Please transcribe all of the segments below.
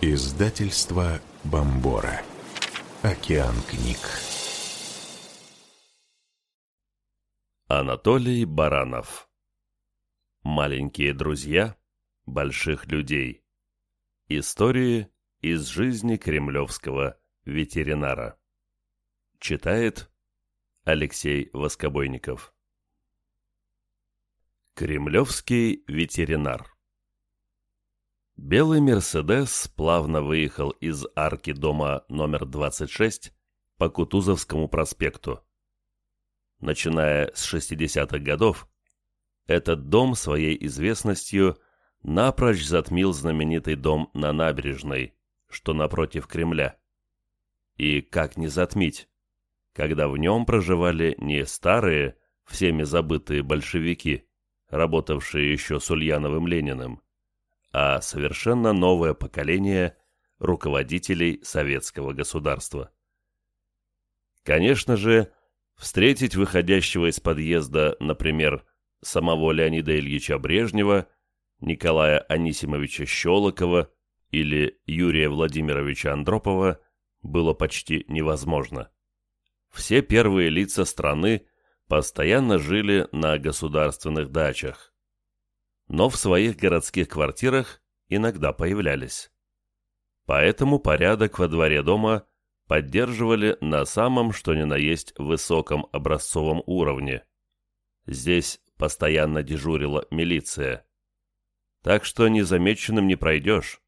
Издательство Бомбора. Океан книг. Анатолий Баранов. Маленькие друзья больших людей. Истории из жизни кремлевского ветеринара. Читает Алексей Воскобойников. Кремлевский ветеринар. Белый «Мерседес» плавно выехал из арки дома номер 26 по Кутузовскому проспекту. Начиная с 60-х годов, этот дом своей известностью напрочь затмил знаменитый дом на набережной, что напротив Кремля. И как не затмить, когда в нем проживали не старые, всеми забытые большевики, работавшие еще с Ульяновым Лениным, а совершенно новое поколение руководителей советского государства. Конечно же, встретить выходящего из подъезда, например, самого Леонида Ильича Брежнева, Николая Анисимовича Щелокова или Юрия Владимировича Андропова было почти невозможно. Все первые лица страны постоянно жили на государственных дачах но в своих городских квартирах иногда появлялись. Поэтому порядок во дворе дома поддерживали на самом что ни на есть высоком образцовом уровне. Здесь постоянно дежурила милиция. Так что незамеченным не пройдешь,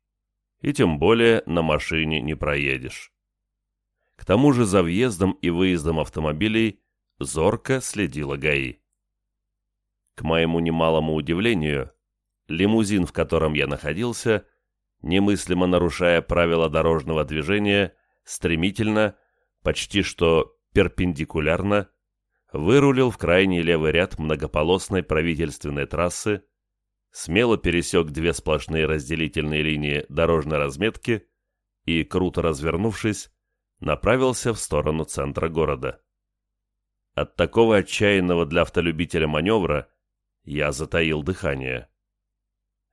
и тем более на машине не проедешь. К тому же за въездом и выездом автомобилей зорко следила ГАИ. К моему немалому удивлению, лимузин, в котором я находился, немыслимо нарушая правила дорожного движения, стремительно, почти что перпендикулярно, вырулил в крайний левый ряд многополосной правительственной трассы, смело пересек две сплошные разделительные линии дорожной разметки и, круто развернувшись, направился в сторону центра города. От такого отчаянного для автолюбителя маневра я затаил дыхание.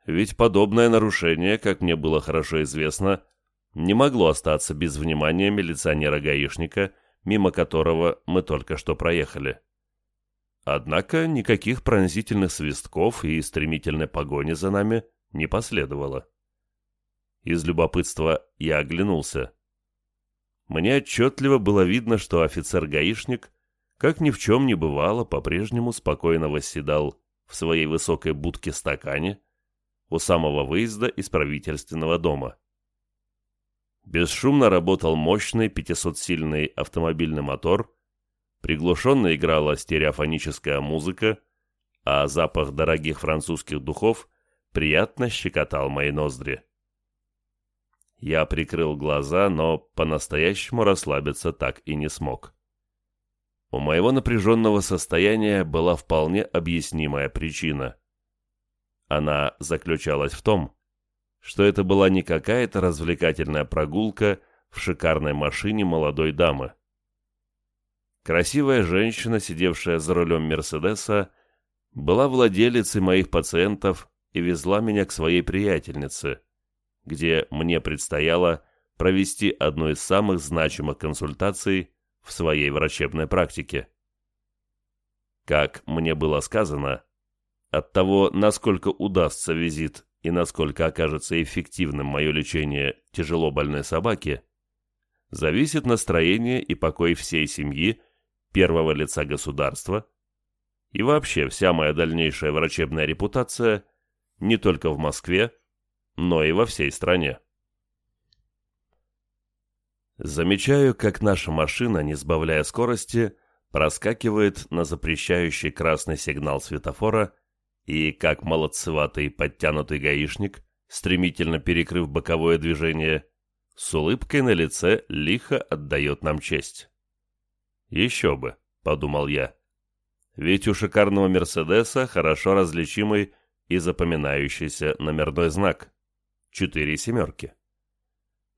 Ведь подобное нарушение, как мне было хорошо известно, не могло остаться без внимания милиционера-гаишника, мимо которого мы только что проехали. Однако никаких пронзительных свистков и стремительной погони за нами не последовало. Из любопытства я оглянулся. Мне отчетливо было видно, что офицер-гаишник, как ни в чем не бывало, по-прежнему спокойно восседал в своей высокой будке-стакане у самого выезда из правительственного дома. Бесшумно работал мощный 500-сильный автомобильный мотор, приглушенно играла стереофоническая музыка, а запах дорогих французских духов приятно щекотал мои ноздри. Я прикрыл глаза, но по-настоящему расслабиться так и не смог. У моего напряженного состояния была вполне объяснимая причина. Она заключалась в том, что это была не какая-то развлекательная прогулка в шикарной машине молодой дамы. Красивая женщина, сидевшая за рулем Мерседеса, была владелицей моих пациентов и везла меня к своей приятельнице, где мне предстояло провести одну из самых значимых консультаций в своей врачебной практике. Как мне было сказано, от того, насколько удастся визит и насколько окажется эффективным мое лечение тяжело больной собаки, зависит настроение и покой всей семьи, первого лица государства, и вообще вся моя дальнейшая врачебная репутация не только в Москве, но и во всей стране. Замечаю, как наша машина, не сбавляя скорости, проскакивает на запрещающий красный сигнал светофора и как молодцеватый подтянутый гаишник, стремительно перекрыв боковое движение, с улыбкой на лице лихо отдает нам честь. «Еще бы», — подумал я, — «ведь у шикарного Мерседеса хорошо различимый и запоминающийся номерной знак — четыре семерки».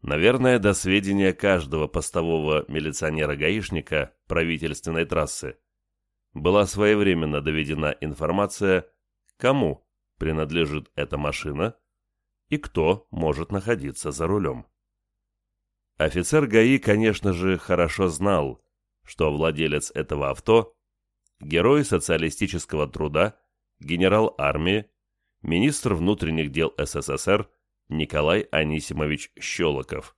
Наверное, до сведения каждого постового милиционера-гаишника правительственной трассы была своевременно доведена информация, кому принадлежит эта машина и кто может находиться за рулем. Офицер ГАИ, конечно же, хорошо знал, что владелец этого авто – герой социалистического труда, генерал армии, министр внутренних дел СССР Николай Анисимович Щелоков.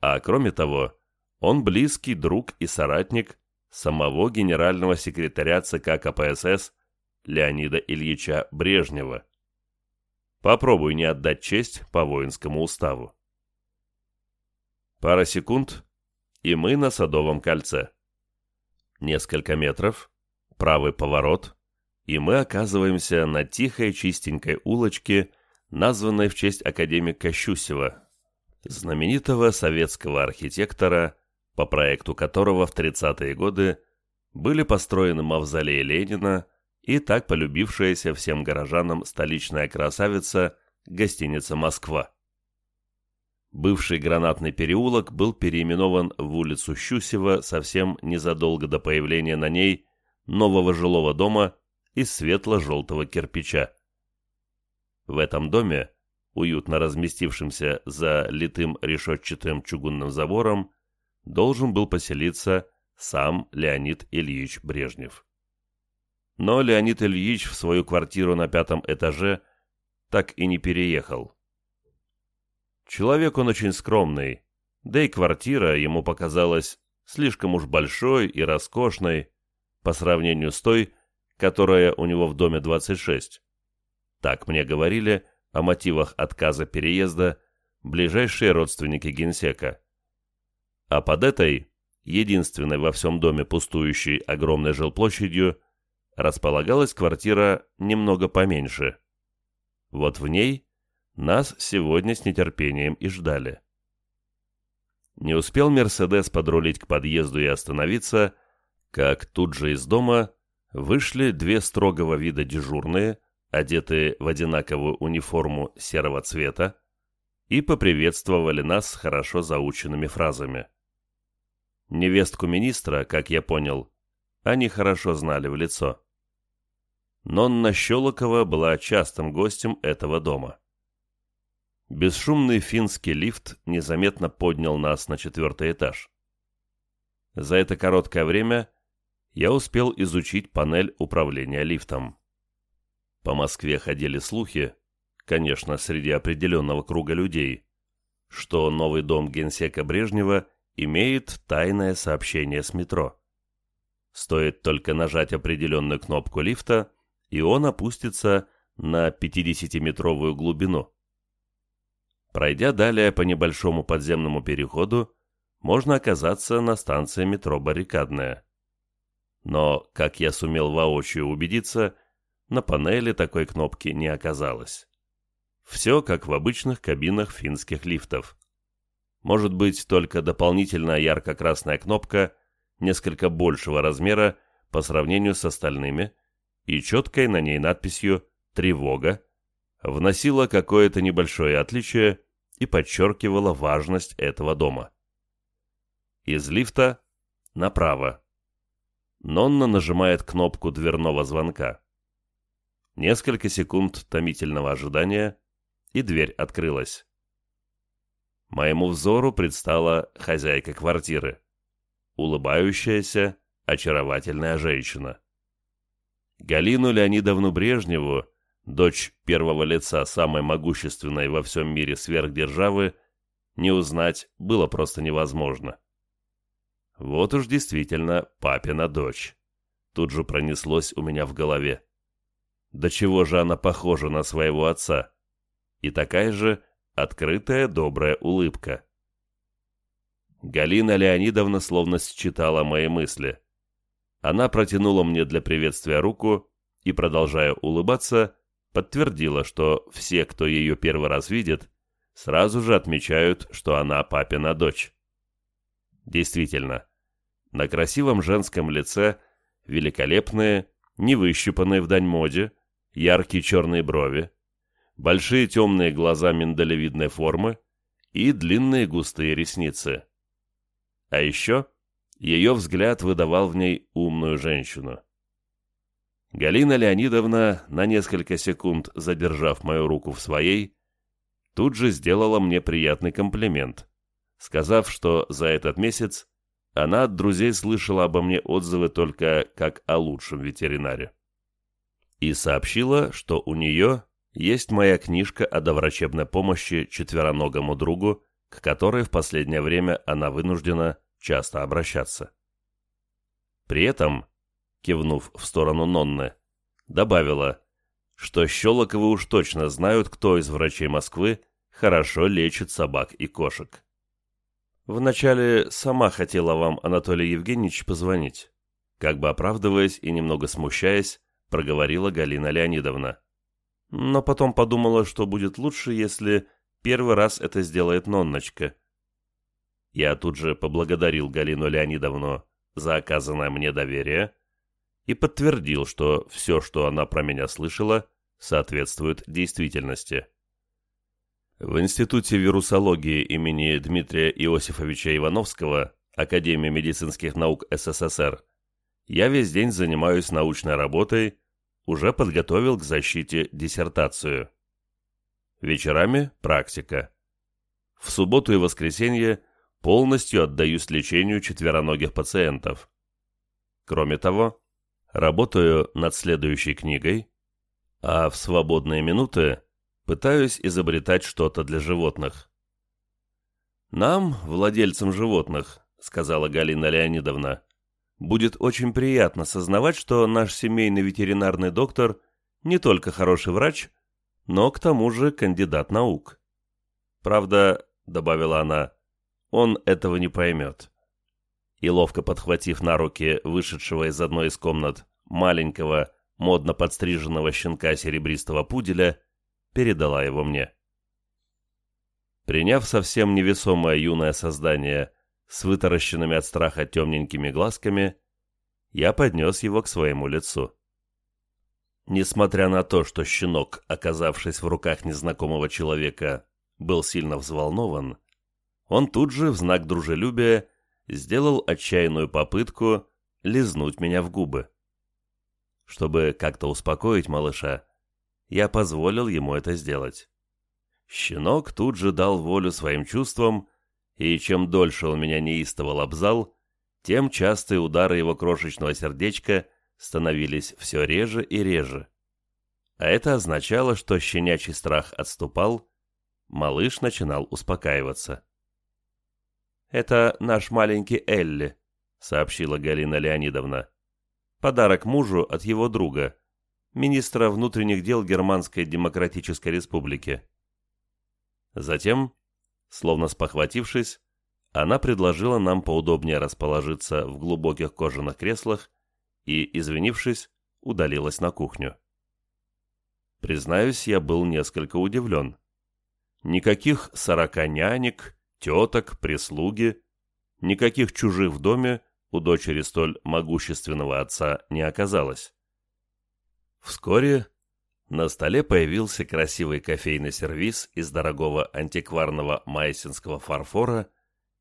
А кроме того, он близкий друг и соратник самого генерального секретаря ЦК КПСС Леонида Ильича Брежнева. Попробуй не отдать честь по воинскому уставу. Пара секунд, и мы на Садовом кольце. Несколько метров, правый поворот, и мы оказываемся на тихой чистенькой улочке, названной в честь академика Щусева, знаменитого советского архитектора, по проекту которого в 30-е годы были построены мавзолей Ленина и так полюбившаяся всем горожанам столичная красавица гостиница «Москва». Бывший гранатный переулок был переименован в улицу Щусева совсем незадолго до появления на ней нового жилого дома из светло-желтого кирпича. В этом доме, уютно разместившемся за литым решетчатым чугунным забором, должен был поселиться сам Леонид Ильич Брежнев. Но Леонид Ильич в свою квартиру на пятом этаже так и не переехал. Человек он очень скромный, да и квартира ему показалась слишком уж большой и роскошной по сравнению с той, которая у него в доме 26. Так мне говорили о мотивах отказа переезда ближайшие родственники генсека. А под этой, единственной во всем доме пустующей огромной жилплощадью, располагалась квартира немного поменьше. Вот в ней нас сегодня с нетерпением и ждали. Не успел «Мерседес» подрулить к подъезду и остановиться, как тут же из дома вышли две строгого вида дежурные, одетые в одинаковую униформу серого цвета, и поприветствовали нас хорошо заученными фразами. Невестку министра, как я понял, они хорошо знали в лицо. Нонна Щелокова была частым гостем этого дома. Бесшумный финский лифт незаметно поднял нас на четвертый этаж. За это короткое время я успел изучить панель управления лифтом. По Москве ходили слухи, конечно, среди определенного круга людей, что новый дом генсека Брежнева имеет тайное сообщение с метро. Стоит только нажать определенную кнопку лифта, и он опустится на 50-метровую глубину. Пройдя далее по небольшому подземному переходу, можно оказаться на станции метро «Баррикадная». Но, как я сумел воочию убедиться, на панели такой кнопки не оказалось. Все как в обычных кабинах финских лифтов. Может быть, только дополнительная ярко-красная кнопка несколько большего размера по сравнению с остальными и четкой на ней надписью «Тревога» вносила какое-то небольшое отличие и подчеркивала важность этого дома. Из лифта направо Нонна нажимает кнопку дверного звонка. Несколько секунд томительного ожидания, и дверь открылась. Моему взору предстала хозяйка квартиры. Улыбающаяся, очаровательная женщина. Галину Леонидовну Брежневу, дочь первого лица самой могущественной во всем мире сверхдержавы, не узнать было просто невозможно. Вот уж действительно папина дочь. Тут же пронеслось у меня в голове. До чего же она похожа на своего отца? И такая же открытая добрая улыбка. Галина Леонидовна словно считала мои мысли. Она протянула мне для приветствия руку и, продолжая улыбаться, подтвердила, что все, кто ее первый раз видит, сразу же отмечают, что она папина дочь. Действительно, на красивом женском лице великолепные, невыщипанные в дань моде, яркие черные брови, большие темные глаза миндалевидной формы и длинные густые ресницы. А еще ее взгляд выдавал в ней умную женщину. Галина Леонидовна, на несколько секунд задержав мою руку в своей, тут же сделала мне приятный комплимент, сказав, что за этот месяц она от друзей слышала обо мне отзывы только как о лучшем ветеринаре. И сообщила, что у нее есть моя книжка о доврачебной помощи четвероногому другу, к которой в последнее время она вынуждена часто обращаться. При этом, кивнув в сторону Нонны, добавила, что Щелоковы уж точно знают, кто из врачей Москвы хорошо лечит собак и кошек. Вначале сама хотела вам, Анатолий Евгеньевич, позвонить. Как бы оправдываясь и немного смущаясь, проговорила Галина Леонидовна. Но потом подумала, что будет лучше, если первый раз это сделает Нонночка. Я тут же поблагодарил Галину Леонидовну за оказанное мне доверие и подтвердил, что все, что она про меня слышала, соответствует действительности. В Институте вирусологии имени Дмитрия Иосифовича Ивановского Академии медицинских наук СССР я весь день занимаюсь научной работой, уже подготовил к защите диссертацию. Вечерами – практика. В субботу и воскресенье полностью отдаюсь лечению четвероногих пациентов. Кроме того, работаю над следующей книгой, а в свободные минуты пытаюсь изобретать что-то для животных. «Нам, владельцам животных», — сказала Галина Леонидовна, «будет очень приятно сознавать, что наш семейный ветеринарный доктор не только хороший врач, но к тому же кандидат наук. Правда, — добавила она, — он этого не поймет». И ловко подхватив на руки вышедшего из одной из комнат маленького, модно подстриженного щенка серебристого пуделя, передала его мне. Приняв совсем невесомое юное создание с вытаращенными от страха темненькими глазками, я поднес его к своему лицу. Несмотря на то, что щенок, оказавшись в руках незнакомого человека, был сильно взволнован, он тут же, в знак дружелюбия, сделал отчаянную попытку лизнуть меня в губы. Чтобы как-то успокоить малыша, я позволил ему это сделать. Щенок тут же дал волю своим чувствам, и чем дольше он меня неистово лобзал, тем частые удары его крошечного сердечка становились все реже и реже. А это означало, что щенячий страх отступал, малыш начинал успокаиваться. «Это наш маленький Элли», — сообщила Галина Леонидовна. «Подарок мужу от его друга, министра внутренних дел Германской Демократической Республики. Затем, словно спохватившись, она предложила нам поудобнее расположиться в глубоких кожаных креслах и, извинившись, удалилась на кухню. Признаюсь, я был несколько удивлен. Никаких сорока нянек, теток, прислуги, никаких чужих в доме у дочери столь могущественного отца не оказалось. Вскоре на столе появился красивый кофейный сервиз из дорогого антикварного майсинского фарфора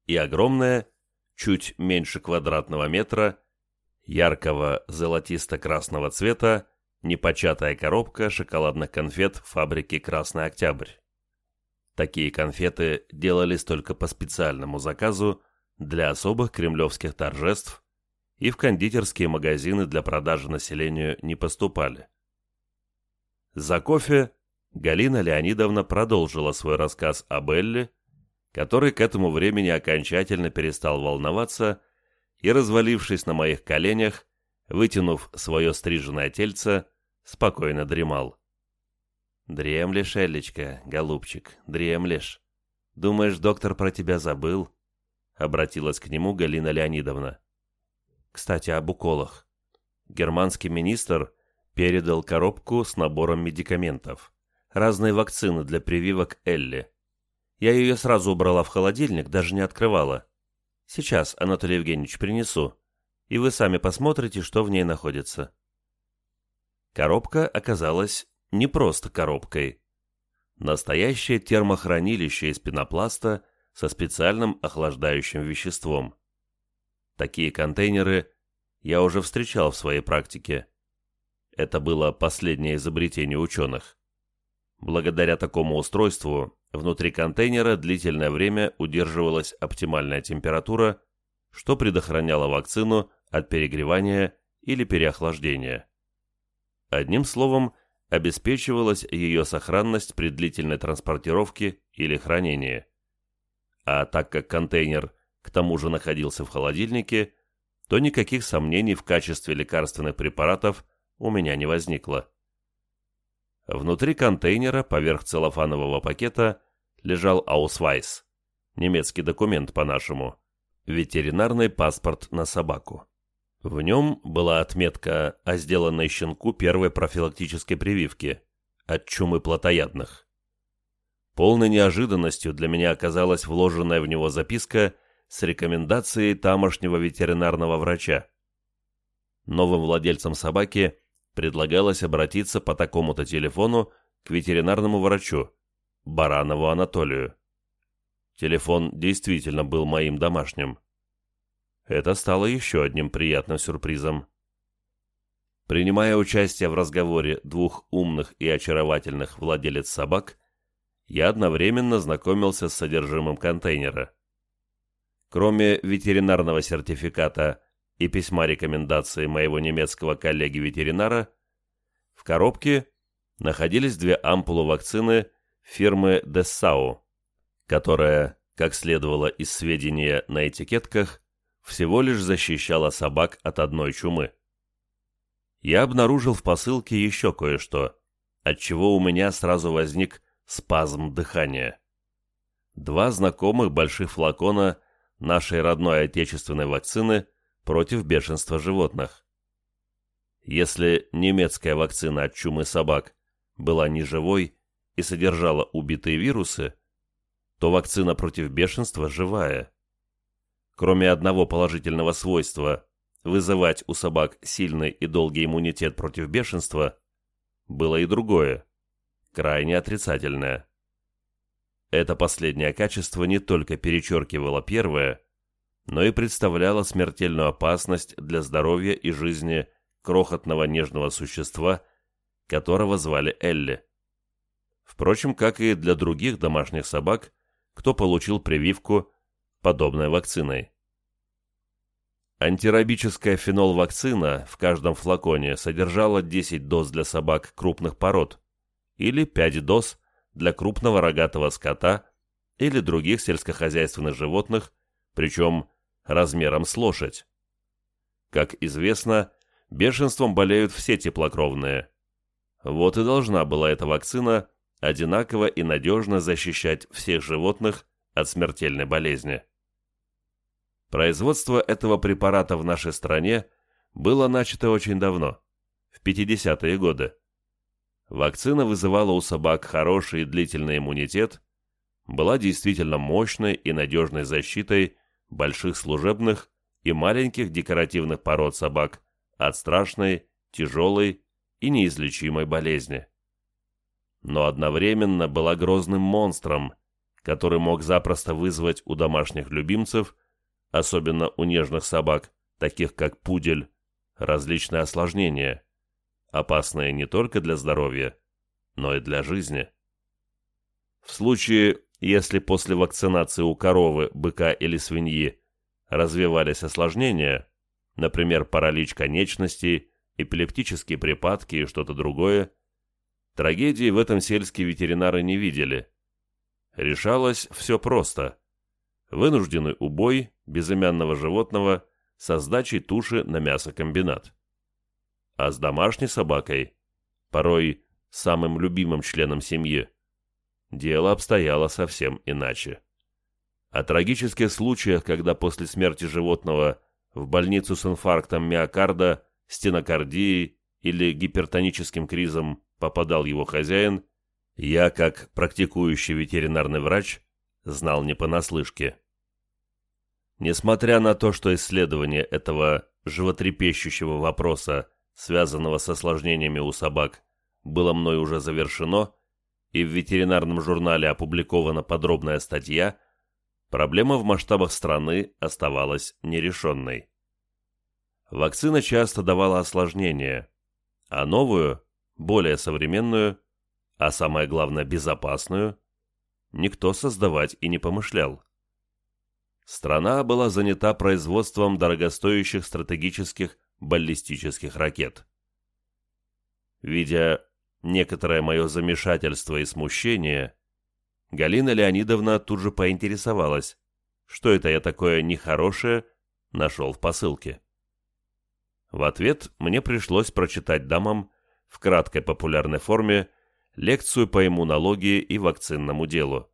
и огромная, чуть меньше квадратного метра, яркого золотисто-красного цвета, непочатая коробка шоколадных конфет фабрики «Красный Октябрь». Такие конфеты делались только по специальному заказу для особых кремлевских торжеств и в кондитерские магазины для продажи населению не поступали. За кофе Галина Леонидовна продолжила свой рассказ о Белле, который к этому времени окончательно перестал волноваться и, развалившись на моих коленях, вытянув свое стриженное тельце, спокойно дремал. «Дремлешь, Элличка, голубчик, дремлешь. Думаешь, доктор про тебя забыл?» — обратилась к нему Галина Леонидовна. «Кстати, об уколах. Германский министр передал коробку с набором медикаментов. Разные вакцины для прививок Элли. Я ее сразу убрала в холодильник, даже не открывала. Сейчас, Анатолий Евгеньевич, принесу, и вы сами посмотрите, что в ней находится. Коробка оказалась не просто коробкой. Настоящее термохранилище из пенопласта со специальным охлаждающим веществом. Такие контейнеры я уже встречал в своей практике. Это было последнее изобретение ученых. Благодаря такому устройству внутри контейнера длительное время удерживалась оптимальная температура, что предохраняло вакцину от перегревания или переохлаждения. Одним словом, обеспечивалась ее сохранность при длительной транспортировке или хранении. А так как контейнер к тому же находился в холодильнике, то никаких сомнений в качестве лекарственных препаратов у меня не возникло. Внутри контейнера, поверх целлофанового пакета, лежал аусвайс, немецкий документ по-нашему, ветеринарный паспорт на собаку. В нем была отметка о сделанной щенку первой профилактической прививки от чумы плотоядных. Полной неожиданностью для меня оказалась вложенная в него записка с рекомендацией тамошнего ветеринарного врача. Новым владельцам собаки предлагалось обратиться по такому-то телефону к ветеринарному врачу, Баранову Анатолию. Телефон действительно был моим домашним. Это стало еще одним приятным сюрпризом. Принимая участие в разговоре двух умных и очаровательных владелец собак, я одновременно знакомился с содержимым контейнера. Кроме ветеринарного сертификата и письма рекомендации моего немецкого коллеги-ветеринара, в коробке находились две ампулы вакцины фирмы Dessau, которая, как следовало из сведения на этикетках, всего лишь защищала собак от одной чумы. Я обнаружил в посылке еще кое-что, от чего у меня сразу возник спазм дыхания. Два знакомых больших флакона нашей родной отечественной вакцины против бешенства животных. Если немецкая вакцина от чумы собак была неживой и содержала убитые вирусы, то вакцина против бешенства живая. Кроме одного положительного свойства вызывать у собак сильный и долгий иммунитет против бешенства, было и другое, крайне отрицательное. Это последнее качество не только перечеркивало первое, но и представляло смертельную опасность для здоровья и жизни крохотного нежного существа, которого звали Элли. Впрочем, как и для других домашних собак, кто получил прививку подобной вакциной. Антирабическая фенол-вакцина в каждом флаконе содержала 10 доз для собак крупных пород или 5 доз для крупного рогатого скота или других сельскохозяйственных животных, причем размером с лошадь. Как известно, бешенством болеют все теплокровные. Вот и должна была эта вакцина одинаково и надежно защищать всех животных от смертельной болезни. Производство этого препарата в нашей стране было начато очень давно, в 50-е годы. Вакцина вызывала у собак хороший и длительный иммунитет, была действительно мощной и надежной защитой больших служебных и маленьких декоративных пород собак от страшной, тяжелой и неизлечимой болезни. Но одновременно была грозным монстром, который мог запросто вызвать у домашних любимцев особенно у нежных собак, таких как пудель, различные осложнения, опасные не только для здоровья, но и для жизни. В случае, если после вакцинации у коровы, быка или свиньи развивались осложнения, например, паралич конечностей, эпилептические припадки и что-то другое, трагедии в этом сельские ветеринары не видели. Решалось все просто. Вынужденный убой безымянного животного со сдачей туши на мясокомбинат. А с домашней собакой, порой самым любимым членом семьи, дело обстояло совсем иначе. О трагических случаях, когда после смерти животного в больницу с инфарктом миокарда, стенокардией или гипертоническим кризом попадал его хозяин, я, как практикующий ветеринарный врач, знал не понаслышке. Несмотря на то, что исследование этого животрепещущего вопроса, связанного с осложнениями у собак, было мной уже завершено, и в ветеринарном журнале опубликована подробная статья, проблема в масштабах страны оставалась нерешенной. Вакцина часто давала осложнения, а новую, более современную, а самое главное безопасную, никто создавать и не помышлял. Страна была занята производством дорогостоящих стратегических баллистических ракет. Видя некоторое мое замешательство и смущение, Галина Леонидовна тут же поинтересовалась, что это я такое нехорошее нашел в посылке. В ответ мне пришлось прочитать дамам в краткой популярной форме лекцию по иммунологии и вакцинному делу.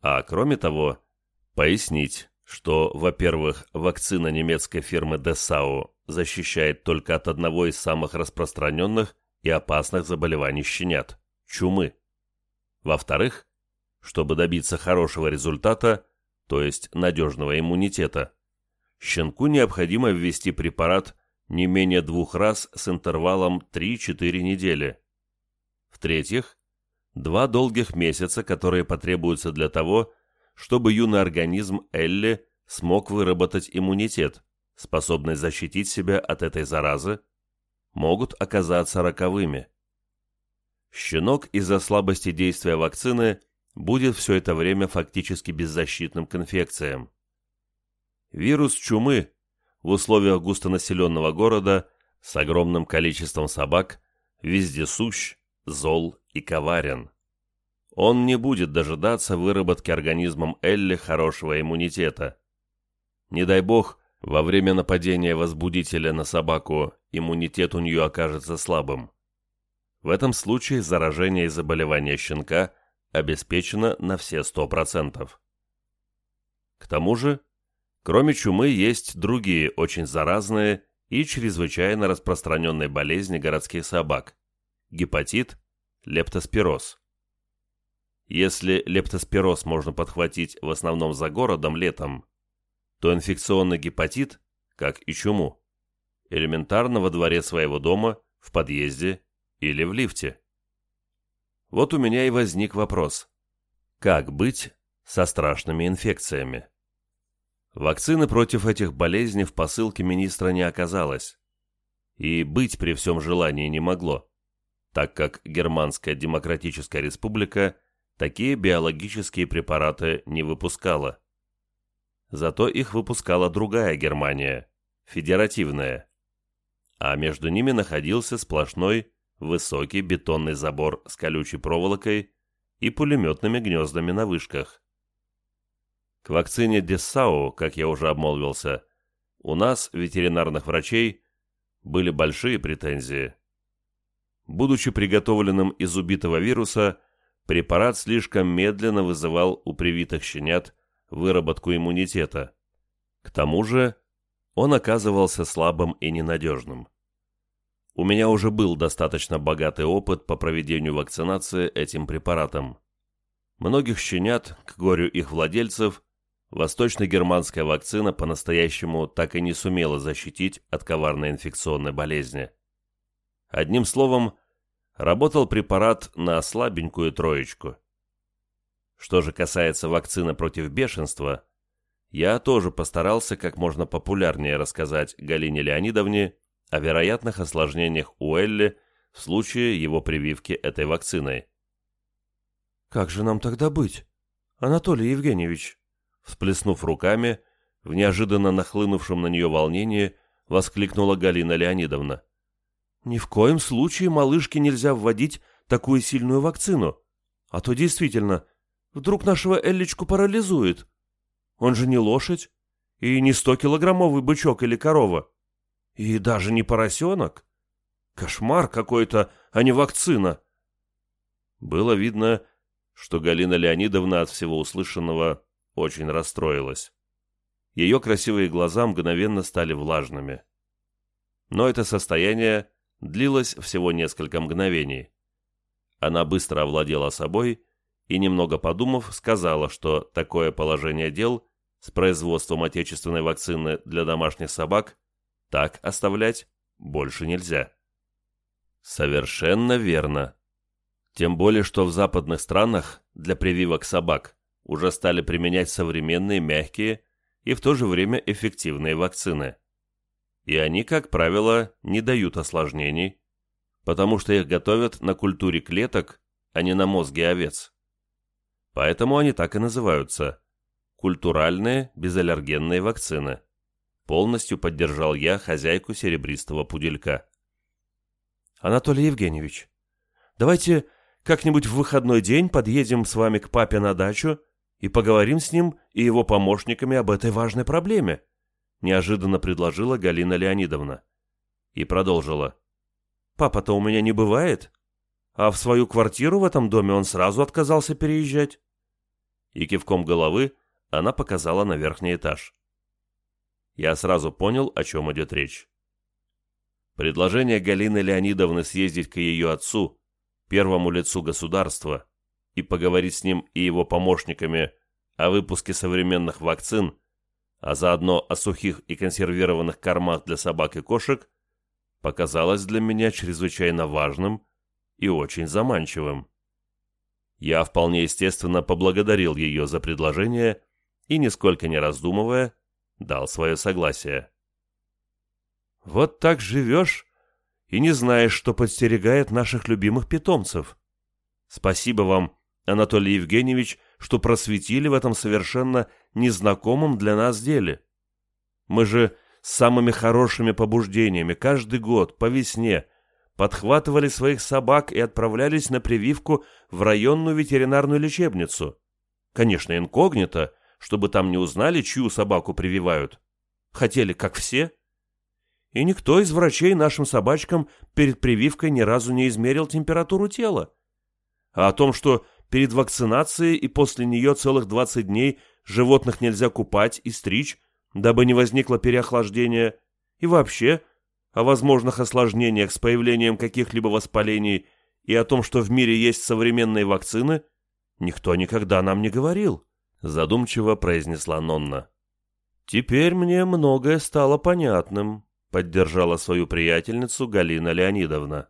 А кроме того, пояснить, что, во-первых, вакцина немецкой фирмы Dessau защищает только от одного из самых распространенных и опасных заболеваний щенят – чумы. Во-вторых, чтобы добиться хорошего результата, то есть надежного иммунитета, щенку необходимо ввести препарат не менее двух раз с интервалом 3-4 недели. В-третьих, два долгих месяца, которые потребуются для того, чтобы юный организм Элли смог выработать иммунитет, способный защитить себя от этой заразы, могут оказаться роковыми. Щенок из-за слабости действия вакцины будет все это время фактически беззащитным к инфекциям. Вирус чумы в условиях густонаселенного города с огромным количеством собак вездесущ, зол и коварен. Он не будет дожидаться выработки организмом Элли хорошего иммунитета. Не дай бог, во время нападения возбудителя на собаку иммунитет у нее окажется слабым. В этом случае заражение и заболевание щенка обеспечено на все 100%. К тому же, Кроме чумы есть другие очень заразные и чрезвычайно распространенные болезни городских собак – гепатит, лептоспироз. Если лептоспироз можно подхватить в основном за городом летом, то инфекционный гепатит, как и чуму, элементарно во дворе своего дома, в подъезде или в лифте. Вот у меня и возник вопрос. Как быть со страшными инфекциями? Вакцины против этих болезней в посылке министра не оказалось. И быть при всем желании не могло, так как Германская Демократическая Республика такие биологические препараты не выпускала. Зато их выпускала другая Германия, федеративная. А между ними находился сплошной высокий бетонный забор с колючей проволокой и пулеметными гнездами на вышках. К вакцине Дессау, как я уже обмолвился, у нас, ветеринарных врачей, были большие претензии. Будучи приготовленным из убитого вируса, препарат слишком медленно вызывал у привитых щенят выработку иммунитета. К тому же он оказывался слабым и ненадежным. У меня уже был достаточно богатый опыт по проведению вакцинации этим препаратом. Многих щенят, к горю их владельцев, восточно-германская вакцина по-настоящему так и не сумела защитить от коварной инфекционной болезни. Одним словом, работал препарат на слабенькую троечку. Что же касается вакцины против бешенства, я тоже постарался как можно популярнее рассказать Галине Леонидовне о вероятных осложнениях у Элли в случае его прививки этой вакциной. «Как же нам тогда быть, Анатолий Евгеньевич?» Всплеснув руками, в неожиданно нахлынувшем на нее волнении, воскликнула Галина Леонидовна. «Ни в коем случае малышке нельзя вводить такую сильную вакцину, а то действительно, вдруг нашего Элличку парализует. Он же не лошадь и не стокилограммовый бычок или корова, и даже не поросенок. Кошмар какой-то, а не вакцина». Было видно, что Галина Леонидовна от всего услышанного очень расстроилась. Ее красивые глаза мгновенно стали влажными. Но это состояние длилось всего несколько мгновений. Она быстро овладела собой и, немного подумав, сказала, что такое положение дел с производством отечественной вакцины для домашних собак так оставлять больше нельзя. Совершенно верно. Тем более, что в западных странах для прививок собак уже стали применять современные, мягкие и в то же время эффективные вакцины. И они, как правило, не дают осложнений, потому что их готовят на культуре клеток, а не на мозге овец. Поэтому они так и называются – культуральные безаллергенные вакцины. Полностью поддержал я хозяйку серебристого пуделька. Анатолий Евгеньевич, давайте как-нибудь в выходной день подъедем с вами к папе на дачу и поговорим с ним и его помощниками об этой важной проблеме», неожиданно предложила Галина Леонидовна. И продолжила. «Папа-то у меня не бывает, а в свою квартиру в этом доме он сразу отказался переезжать». И кивком головы она показала на верхний этаж. Я сразу понял, о чем идет речь. Предложение Галины Леонидовны съездить к ее отцу первому лицу государства и поговорить с ним и его помощниками о выпуске современных вакцин, а заодно о сухих и консервированных кормах для собак и кошек, показалось для меня чрезвычайно важным и очень заманчивым. Я вполне естественно поблагодарил ее за предложение и, нисколько не раздумывая, дал свое согласие. «Вот так живешь и не знаешь, что подстерегает наших любимых питомцев. Спасибо вам, Анатолий Евгеньевич, что просветили в этом совершенно незнакомом для нас деле. Мы же с самыми хорошими побуждениями каждый год по весне подхватывали своих собак и отправлялись на прививку в районную ветеринарную лечебницу. Конечно, инкогнито, чтобы там не узнали, чью собаку прививают. Хотели, как все, и никто из врачей нашим собачкам перед прививкой ни разу не измерил температуру тела. А о том, что перед вакцинацией и после нее целых 20 дней животных нельзя купать и стричь, дабы не возникло переохлаждения, и вообще о возможных осложнениях с появлением каких-либо воспалений и о том, что в мире есть современные вакцины, никто никогда нам не говорил, задумчиво произнесла Нонна. Теперь мне многое стало понятным поддержала свою приятельницу Галина Леонидовна.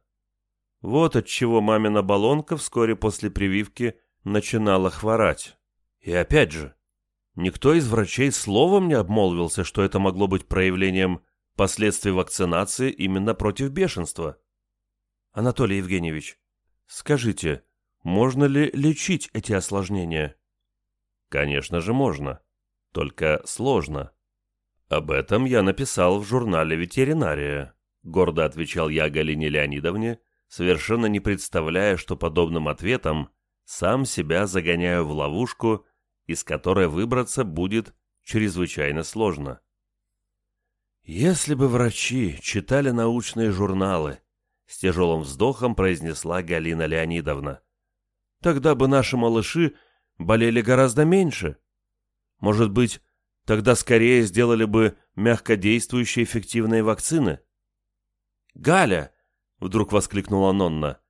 Вот от чего мамина баллонка вскоре после прививки начинала хворать. И опять же, никто из врачей словом не обмолвился, что это могло быть проявлением последствий вакцинации именно против бешенства. Анатолий Евгеньевич, скажите, можно ли лечить эти осложнения? Конечно же можно, только сложно. «Об этом я написал в журнале «Ветеринария», — гордо отвечал я Галине Леонидовне, совершенно не представляя, что подобным ответом сам себя загоняю в ловушку, из которой выбраться будет чрезвычайно сложно. «Если бы врачи читали научные журналы», — с тяжелым вздохом произнесла Галина Леонидовна, «тогда бы наши малыши болели гораздо меньше. Может быть, Тогда скорее сделали бы мягкодействующие эффективные вакцины. «Галя!» — вдруг воскликнула Нонна.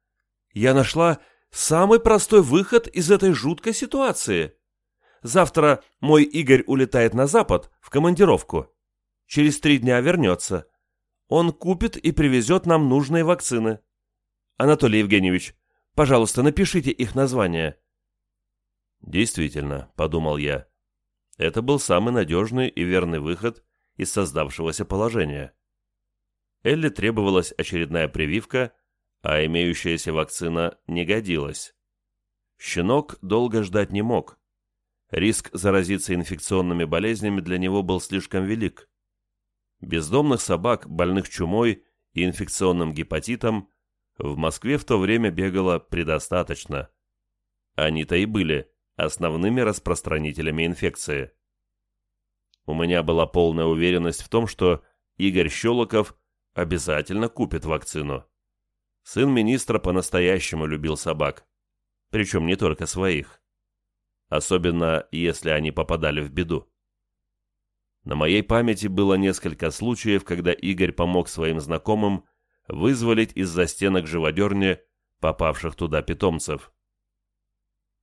«Я нашла самый простой выход из этой жуткой ситуации. Завтра мой Игорь улетает на запад в командировку. Через три дня вернется. Он купит и привезет нам нужные вакцины. Анатолий Евгеньевич, пожалуйста, напишите их названия». «Действительно», — подумал я, — это был самый надежный и верный выход из создавшегося положения. Элли требовалась очередная прививка, а имеющаяся вакцина не годилась. Щенок долго ждать не мог. Риск заразиться инфекционными болезнями для него был слишком велик. Бездомных собак, больных чумой и инфекционным гепатитом в Москве в то время бегало предостаточно. Они-то и были основными распространителями инфекции. У меня была полная уверенность в том, что Игорь Щелоков обязательно купит вакцину. Сын министра по-настоящему любил собак, причем не только своих. Особенно, если они попадали в беду. На моей памяти было несколько случаев, когда Игорь помог своим знакомым вызволить из-за стенок живодерни попавших туда питомцев.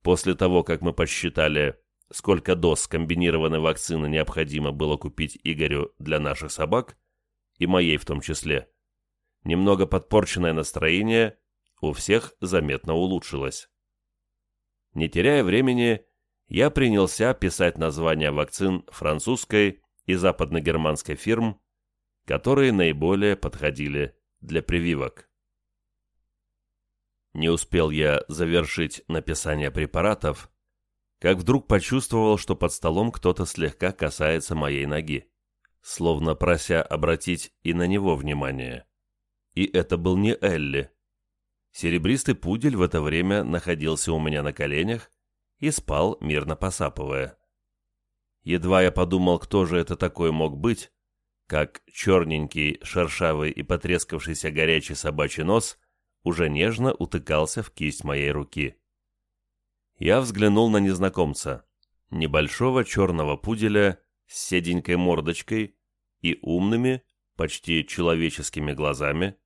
После того, как мы посчитали, сколько доз комбинированной вакцины необходимо было купить Игорю для наших собак, и моей в том числе, немного подпорченное настроение у всех заметно улучшилось. Не теряя времени, я принялся писать названия вакцин французской и западногерманской фирм, которые наиболее подходили для прививок. Не успел я завершить написание препаратов, как вдруг почувствовал, что под столом кто-то слегка касается моей ноги, словно прося обратить и на него внимание. И это был не Элли. Серебристый пудель в это время находился у меня на коленях и спал, мирно посапывая. Едва я подумал, кто же это такой мог быть, как черненький, шершавый и потрескавшийся горячий собачий нос уже нежно утыкался в кисть моей руки. Я взглянул на незнакомца, небольшого черного пуделя с седенькой мордочкой и умными, почти человеческими глазами,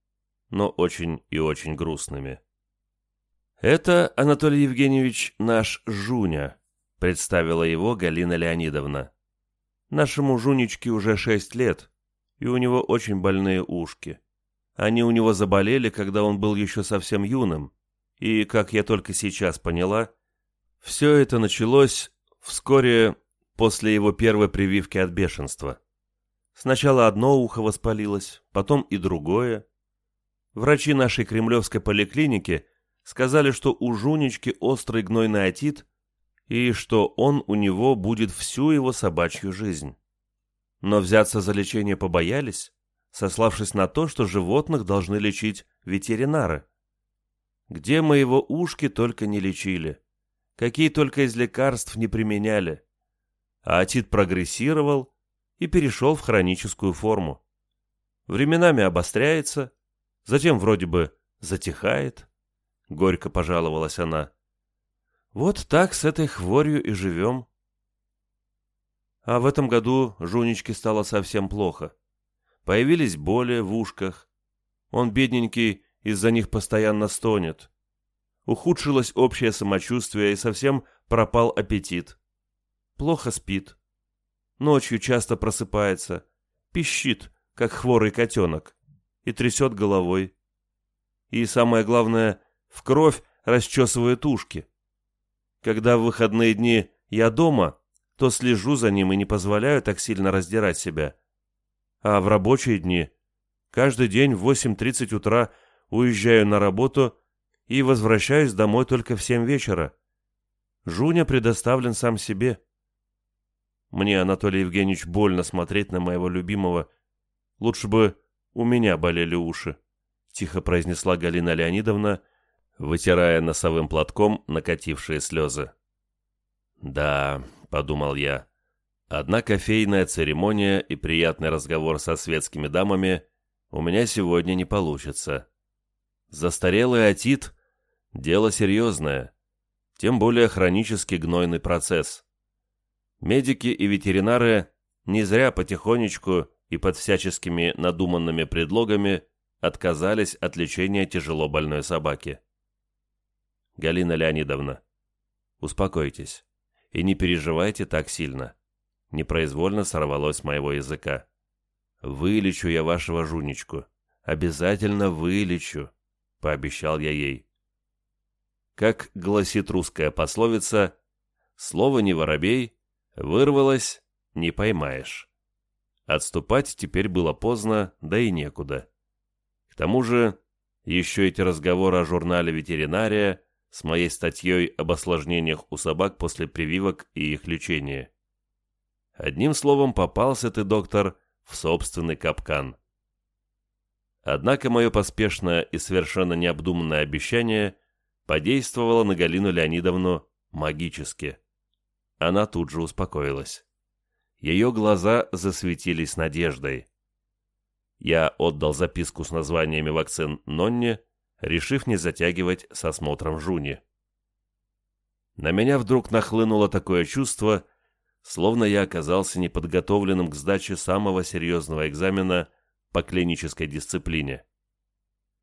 но очень и очень грустными. «Это, Анатолий Евгеньевич, наш Жуня», — представила его Галина Леонидовна. «Нашему Жунечке уже шесть лет, и у него очень больные ушки. Они у него заболели, когда он был еще совсем юным, и, как я только сейчас поняла, все это началось вскоре после его первой прививки от бешенства. Сначала одно ухо воспалилось, потом и другое. Врачи нашей кремлевской поликлиники сказали, что у Жунечки острый гнойный отит и что он у него будет всю его собачью жизнь. Но взяться за лечение побоялись, сославшись на то, что животных должны лечить ветеринары. Где мы его ушки только не лечили, какие только из лекарств не применяли. А отит прогрессировал и перешел в хроническую форму. Временами обостряется, затем вроде бы затихает. Горько пожаловалась она. Вот так с этой хворью и живем. А в этом году Жунечке стало совсем плохо. Появились боли в ушках. Он, бедненький, из-за них постоянно стонет. Ухудшилось общее самочувствие и совсем пропал аппетит. Плохо спит. Ночью часто просыпается, пищит, как хворый котенок, и трясет головой. И самое главное, в кровь расчесывает ушки. Когда в выходные дни я дома, то слежу за ним и не позволяю так сильно раздирать себя а в рабочие дни каждый день в 8.30 утра уезжаю на работу и возвращаюсь домой только в 7 вечера. Жуня предоставлен сам себе. Мне, Анатолий Евгеньевич, больно смотреть на моего любимого. Лучше бы у меня болели уши, — тихо произнесла Галина Леонидовна, вытирая носовым платком накатившие слезы. «Да», — подумал я, Одна кофейная церемония и приятный разговор со светскими дамами у меня сегодня не получится. Застарелый отит – дело серьезное, тем более хронический гнойный процесс. Медики и ветеринары не зря потихонечку и под всяческими надуманными предлогами отказались от лечения тяжело больной собаки. Галина Леонидовна, успокойтесь и не переживайте так сильно непроизвольно сорвалось с моего языка. «Вылечу я вашего жунечку. Обязательно вылечу», — пообещал я ей. Как гласит русская пословица, «Слово не воробей, вырвалось, не поймаешь». Отступать теперь было поздно, да и некуда. К тому же, еще эти разговоры о журнале «Ветеринария» с моей статьей об осложнениях у собак после прививок и их лечения. Одним словом, попался ты, доктор, в собственный капкан. Однако мое поспешное и совершенно необдуманное обещание подействовало на Галину Леонидовну магически. Она тут же успокоилась. Ее глаза засветились надеждой. Я отдал записку с названиями вакцин Нонне, решив не затягивать с осмотром Жуни. На меня вдруг нахлынуло такое чувство, словно я оказался неподготовленным к сдаче самого серьезного экзамена по клинической дисциплине.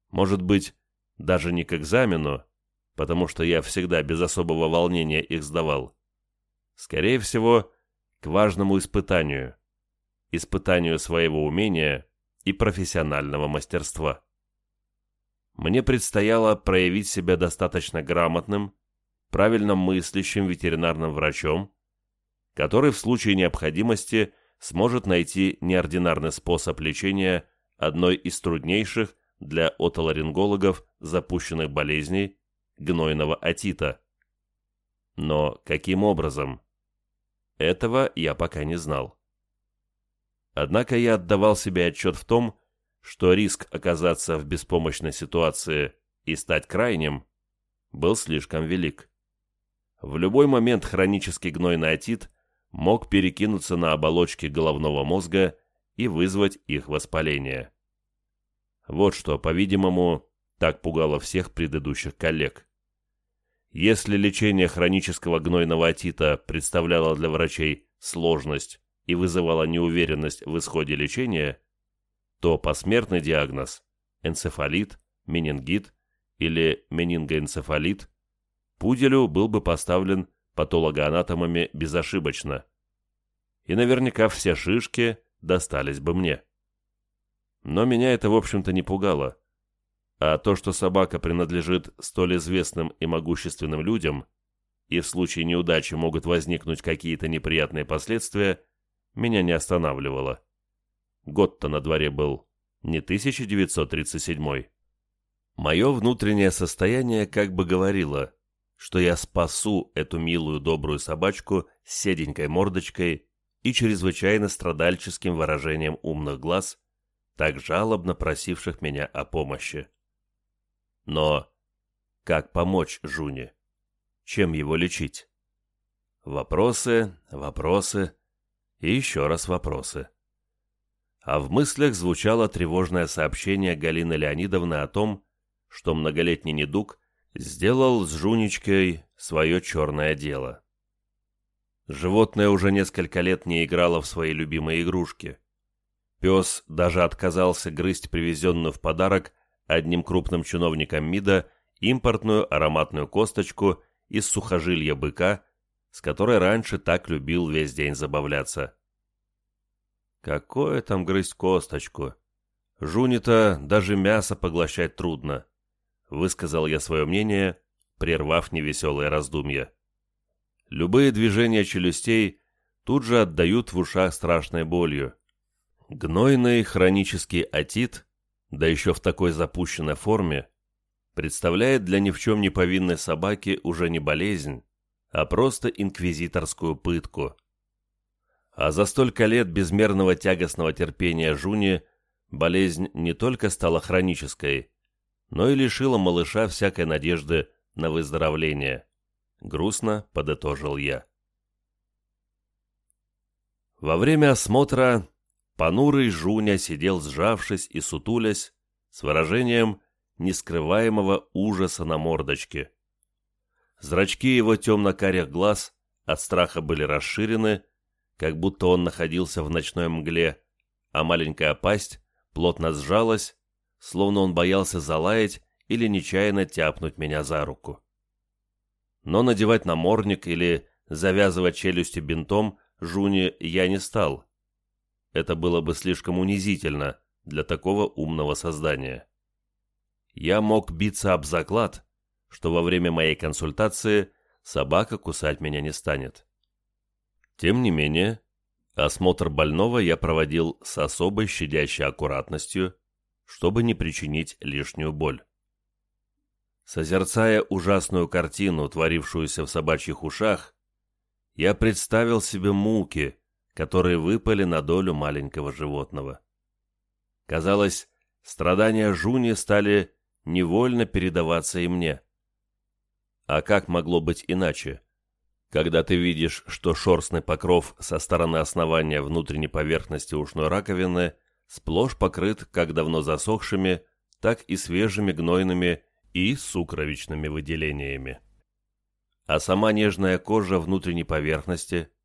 Может быть, даже не к экзамену, потому что я всегда без особого волнения их сдавал. Скорее всего, к важному испытанию. Испытанию своего умения и профессионального мастерства. Мне предстояло проявить себя достаточно грамотным, правильно мыслящим ветеринарным врачом, который в случае необходимости сможет найти неординарный способ лечения одной из труднейших, для отоларингологов запущенных болезней гнойного отита. Но каким образом? Этого я пока не знал. Однако я отдавал себе отчет в том, что риск оказаться в беспомощной ситуации и стать крайним был слишком велик. В любой момент хронический гнойный отит мог перекинуться на оболочки головного мозга и вызвать их воспаление. Вот что, по-видимому, так пугало всех предыдущих коллег. Если лечение хронического гнойного отита представляло для врачей сложность и вызывало неуверенность в исходе лечения, то посмертный диагноз – энцефалит, менингит или менингоэнцефалит – пуделю был бы поставлен патологоанатомами безошибочно. И наверняка все шишки достались бы мне. Но меня это, в общем-то, не пугало. А то, что собака принадлежит столь известным и могущественным людям, и в случае неудачи могут возникнуть какие-то неприятные последствия, меня не останавливало. Год-то на дворе был не 1937 Мое внутреннее состояние как бы говорило, что я спасу эту милую добрую собачку с седенькой мордочкой и чрезвычайно страдальческим выражением умных глаз, так жалобно просивших меня о помощи. Но как помочь Жуне? Чем его лечить? Вопросы, вопросы и еще раз вопросы. А в мыслях звучало тревожное сообщение Галины Леонидовны о том, что многолетний недуг сделал с Жунечкой свое черное дело. Животное уже несколько лет не играло в свои любимые игрушки. Пес даже отказался грызть привезенную в подарок одним крупным чиновником МИДа импортную ароматную косточку из сухожилья быка, с которой раньше так любил весь день забавляться. Какое там грызть косточку? Жуни-то даже мясо поглощать трудно, высказал я свое мнение, прервав невеселые раздумья. Любые движения челюстей тут же отдают в ушах страшной болью. Гнойный хронический отит, да еще в такой запущенной форме, представляет для ни в чем не повинной собаки уже не болезнь, а просто инквизиторскую пытку. А за столько лет безмерного тягостного терпения Жуни болезнь не только стала хронической, но и лишила малыша всякой надежды на выздоровление. Грустно подытожил я. Во время осмотра Понурый Жуня сидел сжавшись и сутулясь, с выражением нескрываемого ужаса на мордочке. Зрачки его темно-карих глаз от страха были расширены, как будто он находился в ночной мгле, а маленькая пасть плотно сжалась, словно он боялся залаять или нечаянно тяпнуть меня за руку. Но надевать намордник или завязывать челюсти бинтом Жуни я не стал, это было бы слишком унизительно для такого умного создания. Я мог биться об заклад, что во время моей консультации собака кусать меня не станет. Тем не менее, осмотр больного я проводил с особой щадящей аккуратностью, чтобы не причинить лишнюю боль. Созерцая ужасную картину, творившуюся в собачьих ушах, я представил себе муки, которые выпали на долю маленького животного. Казалось, страдания Жуни стали невольно передаваться и мне. А как могло быть иначе? Когда ты видишь, что шерстный покров со стороны основания внутренней поверхности ушной раковины сплошь покрыт как давно засохшими, так и свежими гнойными и сукровичными выделениями. А сама нежная кожа внутренней поверхности –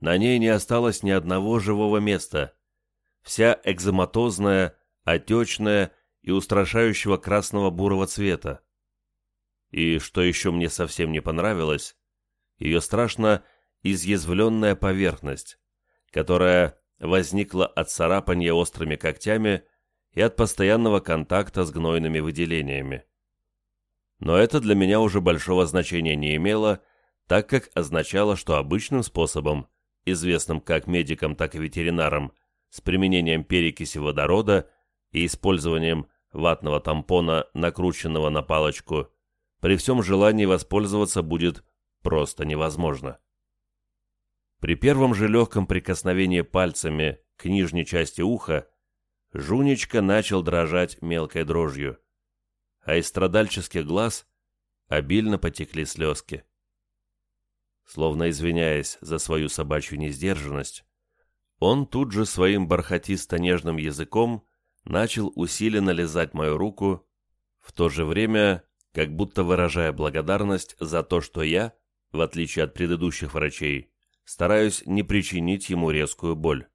на ней не осталось ни одного живого места. Вся экзематозная, отечная и устрашающего красно-бурого цвета. И, что еще мне совсем не понравилось, ее страшно изъязвленная поверхность, которая возникла от царапания острыми когтями и от постоянного контакта с гнойными выделениями. Но это для меня уже большого значения не имело, так как означало, что обычным способом известным как медикам, так и ветеринарам, с применением перекиси водорода и использованием ватного тампона, накрученного на палочку, при всем желании воспользоваться будет просто невозможно. При первом же легком прикосновении пальцами к нижней части уха Жунечка начал дрожать мелкой дрожью, а из страдальческих глаз обильно потекли слезки. Словно извиняясь за свою собачью несдержанность, он тут же своим бархатисто-нежным языком начал усиленно лизать мою руку, в то же время как будто выражая благодарность за то, что я, в отличие от предыдущих врачей, стараюсь не причинить ему резкую боль.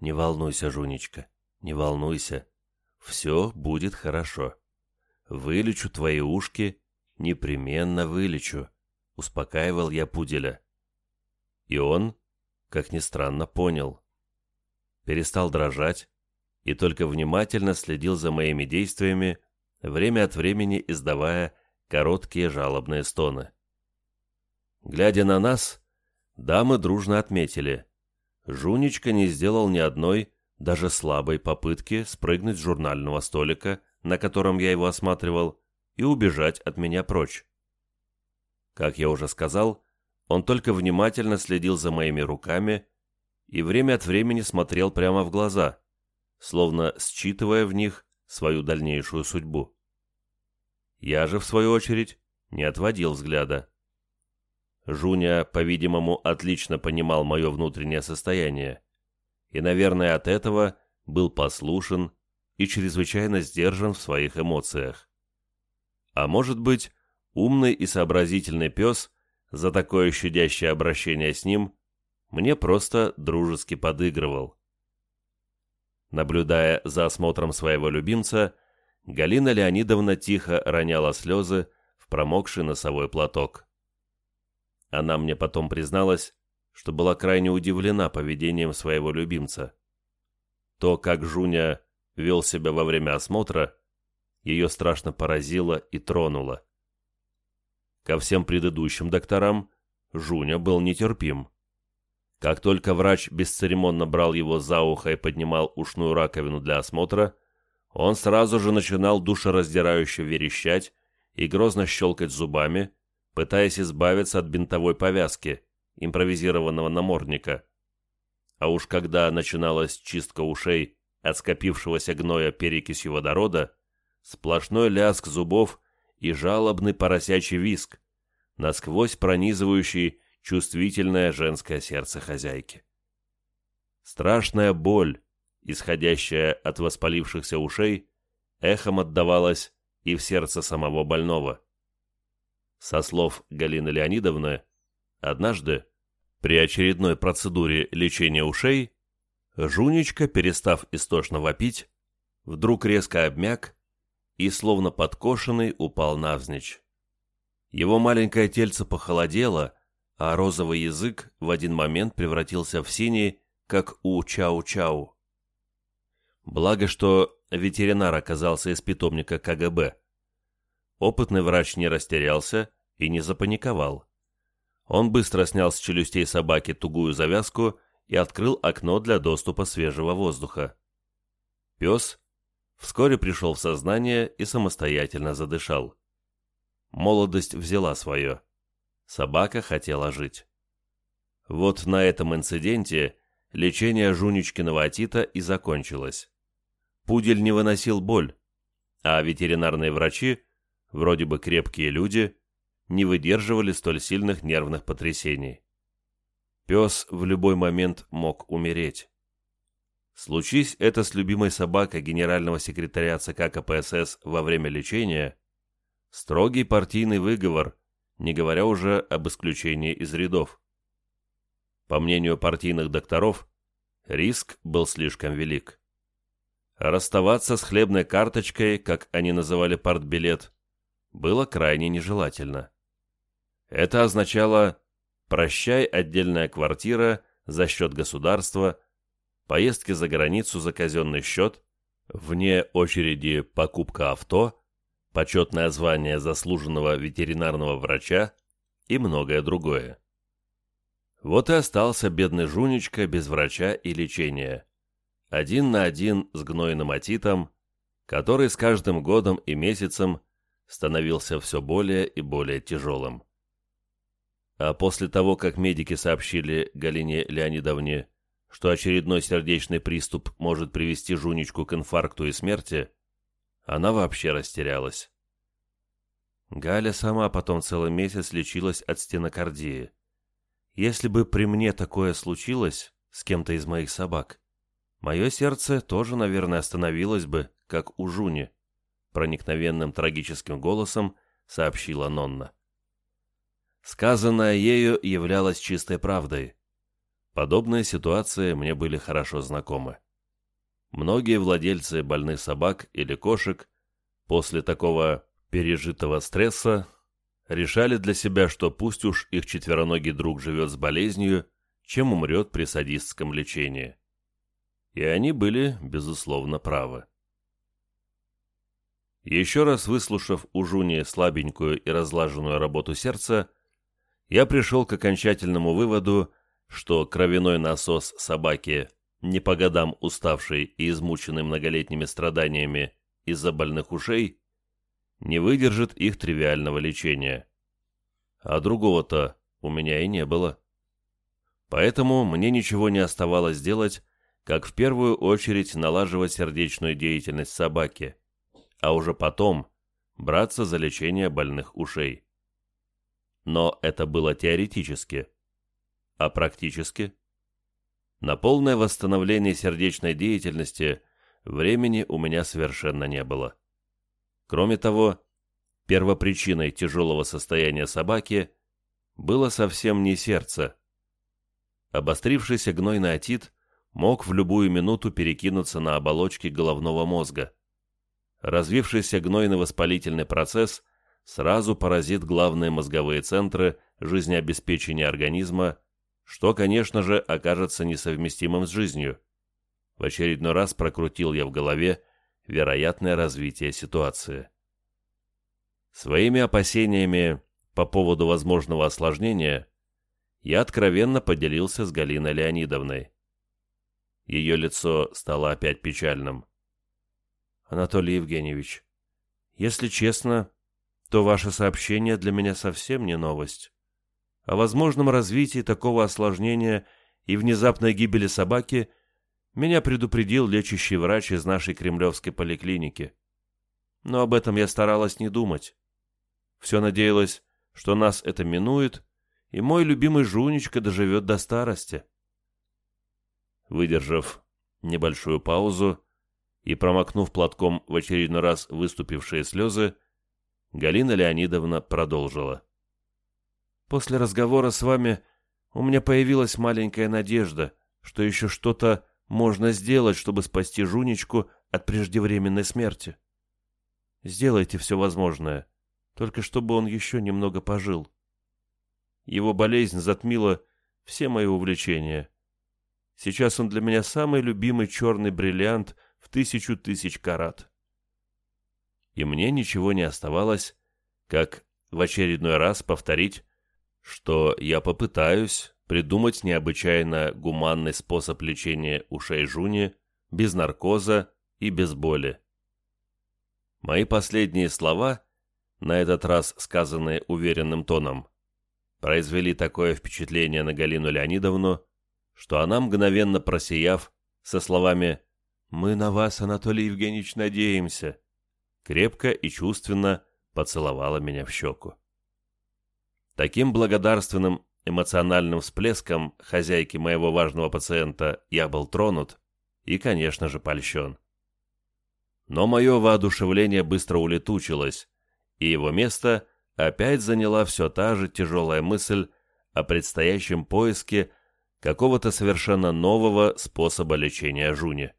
«Не волнуйся, Жунечка, не волнуйся. Все будет хорошо. Вылечу твои ушки, непременно вылечу», — успокаивал я пуделя. И он, как ни странно, понял. Перестал дрожать и только внимательно следил за моими действиями, время от времени издавая короткие жалобные стоны. Глядя на нас, дамы дружно отметили. Жунечка не сделал ни одной, даже слабой попытки спрыгнуть с журнального столика, на котором я его осматривал, и убежать от меня прочь. Как я уже сказал, он только внимательно следил за моими руками и время от времени смотрел прямо в глаза, словно считывая в них свою дальнейшую судьбу. Я же, в свою очередь, не отводил взгляда. Жуня, по-видимому, отлично понимал мое внутреннее состояние, и, наверное, от этого был послушен и чрезвычайно сдержан в своих эмоциях. А может быть, умный и сообразительный пес за такое щадящее обращение с ним мне просто дружески подыгрывал. Наблюдая за осмотром своего любимца, Галина Леонидовна тихо роняла слезы в промокший носовой платок. Она мне потом призналась, что была крайне удивлена поведением своего любимца. То, как Жуня вел себя во время осмотра, ее страшно поразило и тронуло. Ко всем предыдущим докторам Жуня был нетерпим. Как только врач бесцеремонно брал его за ухо и поднимал ушную раковину для осмотра, он сразу же начинал душераздирающе верещать и грозно щелкать зубами, пытаясь избавиться от бинтовой повязки, импровизированного намордника. А уж когда начиналась чистка ушей от скопившегося гноя перекисью водорода, сплошной лязг зубов и жалобный поросячий виск, насквозь пронизывающий чувствительное женское сердце хозяйки. Страшная боль, исходящая от воспалившихся ушей, эхом отдавалась и в сердце самого больного. Со слов Галины Леонидовны, однажды, при очередной процедуре лечения ушей, Жунечка, перестав истошно вопить, вдруг резко обмяк и, словно подкошенный, упал навзничь. Его маленькое тельце похолодело, а розовый язык в один момент превратился в синий, как у Чау-Чау. Благо, что ветеринар оказался из питомника КГБ. Опытный врач не растерялся и не запаниковал. Он быстро снял с челюстей собаки тугую завязку и открыл окно для доступа свежего воздуха. Пес вскоре пришел в сознание и самостоятельно задышал. Молодость взяла свое. Собака хотела жить. Вот на этом инциденте лечение Жуничкиного отита и закончилось. Пудель не выносил боль, а ветеринарные врачи, вроде бы крепкие люди, не выдерживали столь сильных нервных потрясений. Пес в любой момент мог умереть. Случись это с любимой собакой генерального секретаря ЦК КПСС во время лечения, строгий партийный выговор, не говоря уже об исключении из рядов. По мнению партийных докторов, риск был слишком велик. Расставаться с хлебной карточкой, как они называли партбилет, было крайне нежелательно. Это означало «прощай отдельная квартира за счет государства», поездки за границу за казенный счет, вне очереди покупка авто, почетное звание заслуженного ветеринарного врача и многое другое. Вот и остался бедный Жунечка без врача и лечения. Один на один с гнойным отитом, который с каждым годом и месяцем становился все более и более тяжелым. А после того, как медики сообщили Галине Леонидовне, что очередной сердечный приступ может привести Жунечку к инфаркту и смерти, она вообще растерялась. Галя сама потом целый месяц лечилась от стенокардии. Если бы при мне такое случилось с кем-то из моих собак, мое сердце тоже, наверное, остановилось бы, как у Жуни, проникновенным трагическим голосом сообщила Нонна. Сказанное ею являлось чистой правдой. Подобные ситуации мне были хорошо знакомы. Многие владельцы больных собак или кошек после такого пережитого стресса решали для себя, что пусть уж их четвероногий друг живет с болезнью, чем умрет при садистском лечении. И они были, безусловно, правы. Еще раз выслушав у Жуни слабенькую и разлаженную работу сердца, я пришел к окончательному выводу, что кровяной насос собаки, не по годам уставший и измученный многолетними страданиями из-за больных ушей, не выдержит их тривиального лечения. А другого-то у меня и не было. Поэтому мне ничего не оставалось делать, как в первую очередь налаживать сердечную деятельность собаки, а уже потом браться за лечение больных ушей. Но это было теоретически. А практически? На полное восстановление сердечной деятельности времени у меня совершенно не было. Кроме того, первопричиной тяжелого состояния собаки было совсем не сердце. Обострившийся гнойный отит мог в любую минуту перекинуться на оболочки головного мозга. Развившийся гнойный воспалительный процесс – сразу поразит главные мозговые центры жизнеобеспечения организма, что, конечно же, окажется несовместимым с жизнью. В очередной раз прокрутил я в голове вероятное развитие ситуации. Своими опасениями по поводу возможного осложнения я откровенно поделился с Галиной Леонидовной. Ее лицо стало опять печальным. «Анатолий Евгеньевич, если честно, то ваше сообщение для меня совсем не новость. О возможном развитии такого осложнения и внезапной гибели собаки меня предупредил лечащий врач из нашей кремлевской поликлиники. Но об этом я старалась не думать. Все надеялась, что нас это минует, и мой любимый Жунечка доживет до старости. Выдержав небольшую паузу и промокнув платком в очередной раз выступившие слезы, Галина Леонидовна продолжила. «После разговора с вами у меня появилась маленькая надежда, что еще что-то можно сделать, чтобы спасти Жунечку от преждевременной смерти. Сделайте все возможное, только чтобы он еще немного пожил. Его болезнь затмила все мои увлечения. Сейчас он для меня самый любимый черный бриллиант в тысячу тысяч карат и мне ничего не оставалось, как в очередной раз повторить, что я попытаюсь придумать необычайно гуманный способ лечения ушей Жуни без наркоза и без боли. Мои последние слова, на этот раз сказанные уверенным тоном, произвели такое впечатление на Галину Леонидовну, что она, мгновенно просияв, со словами «Мы на вас, Анатолий Евгеньевич, надеемся», крепко и чувственно поцеловала меня в щеку. Таким благодарственным эмоциональным всплеском хозяйки моего важного пациента я был тронут и, конечно же, польщен. Но мое воодушевление быстро улетучилось, и его место опять заняла все та же тяжелая мысль о предстоящем поиске какого-то совершенно нового способа лечения Жуни.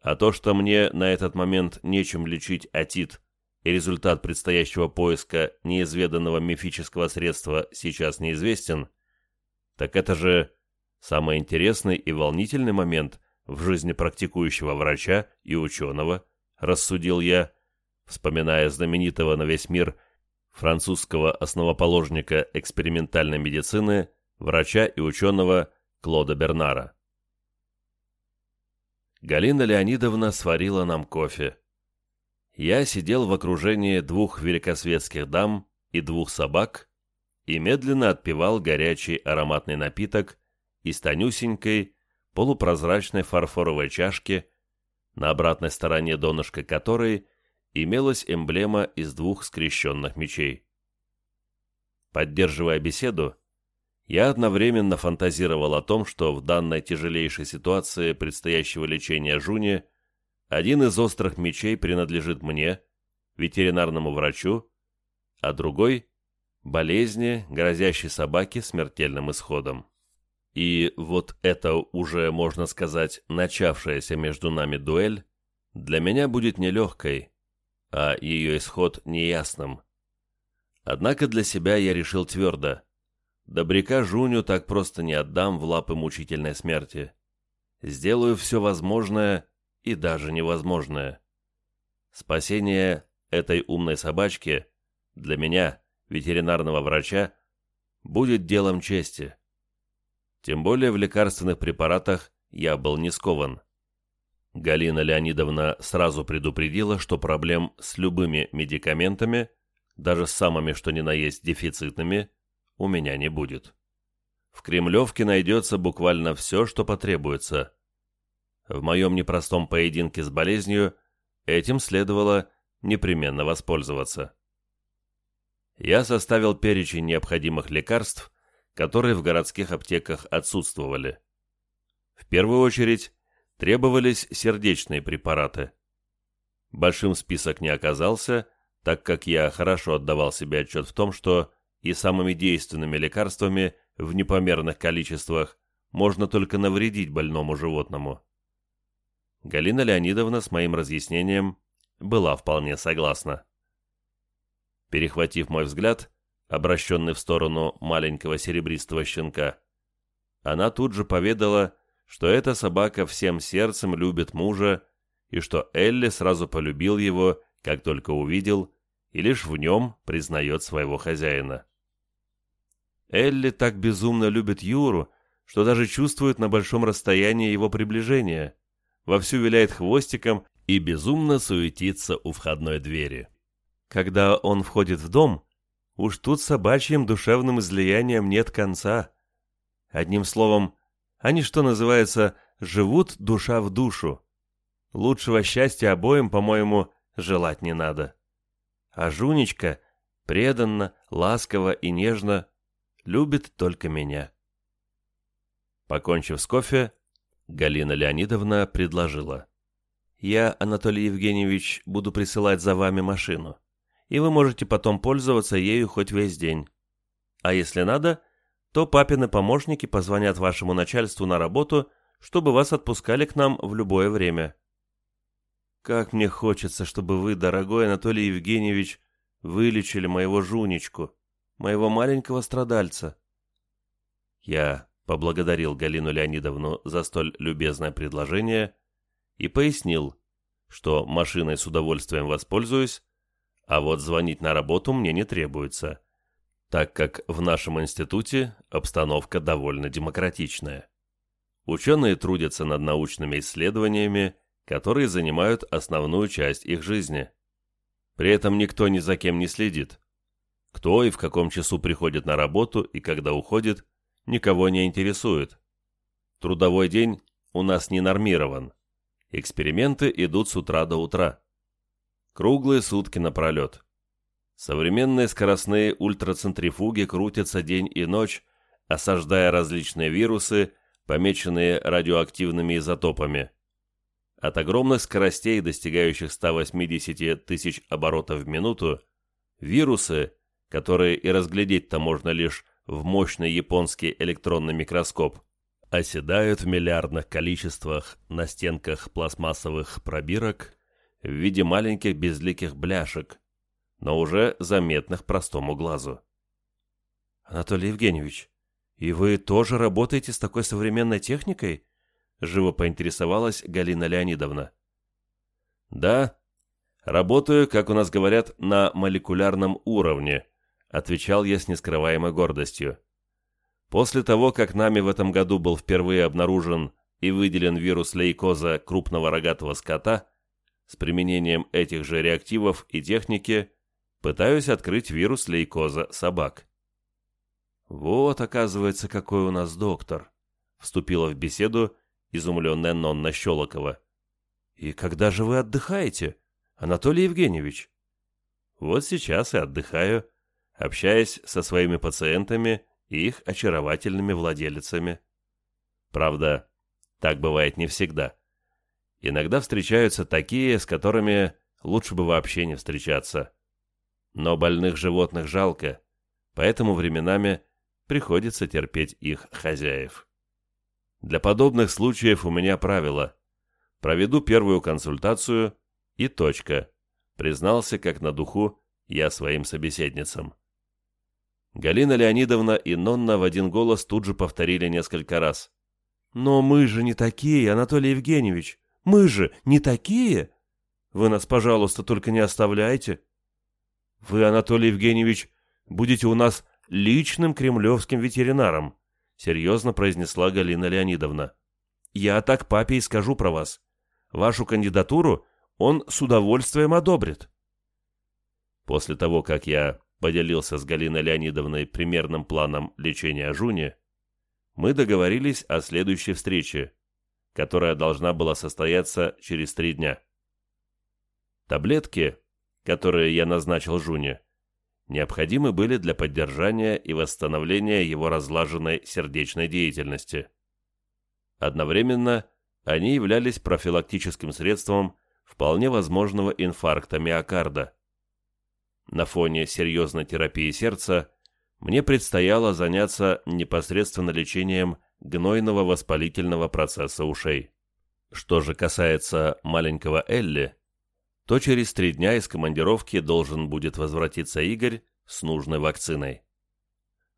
А то, что мне на этот момент нечем лечить отит, и результат предстоящего поиска неизведанного мифического средства сейчас неизвестен, так это же самый интересный и волнительный момент в жизни практикующего врача и ученого, рассудил я, вспоминая знаменитого на весь мир французского основоположника экспериментальной медицины, врача и ученого Клода Бернара. Галина Леонидовна сварила нам кофе, я сидел в окружении двух великосветских дам и двух собак и медленно отпивал горячий ароматный напиток из тонюсенькой, полупрозрачной фарфоровой чашки, на обратной стороне донышка которой имелась эмблема из двух скрещенных мечей. Поддерживая беседу, я одновременно фантазировал о том, что в данной тяжелейшей ситуации предстоящего лечения Жуни один из острых мечей принадлежит мне, ветеринарному врачу, а другой – болезни, грозящей собаке смертельным исходом. И вот эта уже, можно сказать, начавшаяся между нами дуэль для меня будет нелегкой, а ее исход неясным. Однако для себя я решил твердо. Добряка Жуню так просто не отдам в лапы мучительной смерти. Сделаю все возможное и даже невозможное. Спасение этой умной собачки для меня, ветеринарного врача, будет делом чести. Тем более в лекарственных препаратах я был не скован. Галина Леонидовна сразу предупредила, что проблем с любыми медикаментами, даже с самыми что ни на есть дефицитными, у меня не будет. В Кремлевке найдется буквально все, что потребуется. В моем непростом поединке с болезнью этим следовало непременно воспользоваться. Я составил перечень необходимых лекарств, которые в городских аптеках отсутствовали. В первую очередь требовались сердечные препараты. Большим список не оказался, так как я хорошо отдавал себе отчет в том, что и самыми действенными лекарствами в непомерных количествах можно только навредить больному животному. Галина Леонидовна с моим разъяснением была вполне согласна. Перехватив мой взгляд, обращенный в сторону маленького серебристого щенка, она тут же поведала, что эта собака всем сердцем любит мужа, и что Элли сразу полюбил его, как только увидел, и лишь в нем признает своего хозяина. Элли так безумно любит Юру, что даже чувствует на большом расстоянии его приближение, вовсю виляет хвостиком и безумно суетится у входной двери. Когда он входит в дом, уж тут собачьим душевным излиянием нет конца. Одним словом, они, что называется, живут душа в душу. Лучшего счастья обоим, по-моему, желать не надо. А Жунечка преданно, ласково и нежно любит только меня. Покончив с кофе, Галина Леонидовна предложила. «Я, Анатолий Евгеньевич, буду присылать за вами машину, и вы можете потом пользоваться ею хоть весь день. А если надо, то папины помощники позвонят вашему начальству на работу, чтобы вас отпускали к нам в любое время. Как мне хочется, чтобы вы, дорогой Анатолий Евгеньевич, вылечили моего Жунечку, моего маленького страдальца. Я поблагодарил Галину Леонидовну за столь любезное предложение и пояснил, что машиной с удовольствием воспользуюсь, а вот звонить на работу мне не требуется, так как в нашем институте обстановка довольно демократичная. Ученые трудятся над научными исследованиями, которые занимают основную часть их жизни. При этом никто ни за кем не следит. Кто и в каком часу приходит на работу и когда уходит, никого не интересует. Трудовой день у нас не нормирован. Эксперименты идут с утра до утра. Круглые сутки напролет. Современные скоростные ультрацентрифуги крутятся день и ночь, осаждая различные вирусы, помеченные радиоактивными изотопами. От огромных скоростей, достигающих 180 тысяч оборотов в минуту, вирусы, которые и разглядеть-то можно лишь в мощный японский электронный микроскоп, оседают в миллиардных количествах на стенках пластмассовых пробирок в виде маленьких безликих бляшек, но уже заметных простому глазу. «Анатолий Евгеньевич, и вы тоже работаете с такой современной техникой?» Живо поинтересовалась Галина Леонидовна. «Да, работаю, как у нас говорят, на молекулярном уровне», отвечал я с нескрываемой гордостью. После того, как нами в этом году был впервые обнаружен и выделен вирус лейкоза крупного рогатого скота, с применением этих же реактивов и техники пытаюсь открыть вирус лейкоза собак. «Вот, оказывается, какой у нас доктор», — вступила в беседу изумленная Нонна Щелокова. «И когда же вы отдыхаете, Анатолий Евгеньевич?» «Вот сейчас и отдыхаю, общаясь со своими пациентами и их очаровательными владелицами. Правда, так бывает не всегда. Иногда встречаются такие, с которыми лучше бы вообще не встречаться. Но больных животных жалко, поэтому временами приходится терпеть их хозяев. Для подобных случаев у меня правило. Проведу первую консультацию и точка. Признался как на духу я своим собеседницам. Галина Леонидовна и Нонна в один голос тут же повторили несколько раз. «Но мы же не такие, Анатолий Евгеньевич! Мы же не такие! Вы нас, пожалуйста, только не оставляйте! Вы, Анатолий Евгеньевич, будете у нас личным кремлевским ветеринаром», серьезно произнесла Галина Леонидовна. «Я так папе и скажу про вас. Вашу кандидатуру он с удовольствием одобрит». После того, как я поделился с Галиной Леонидовной примерным планом лечения Жуни, мы договорились о следующей встрече, которая должна была состояться через три дня. Таблетки, которые я назначил Жуне, необходимы были для поддержания и восстановления его разлаженной сердечной деятельности. Одновременно они являлись профилактическим средством вполне возможного инфаркта миокарда. На фоне серьезной терапии сердца мне предстояло заняться непосредственно лечением гнойного воспалительного процесса ушей. Что же касается маленького Элли, то через три дня из командировки должен будет возвратиться Игорь с нужной вакциной.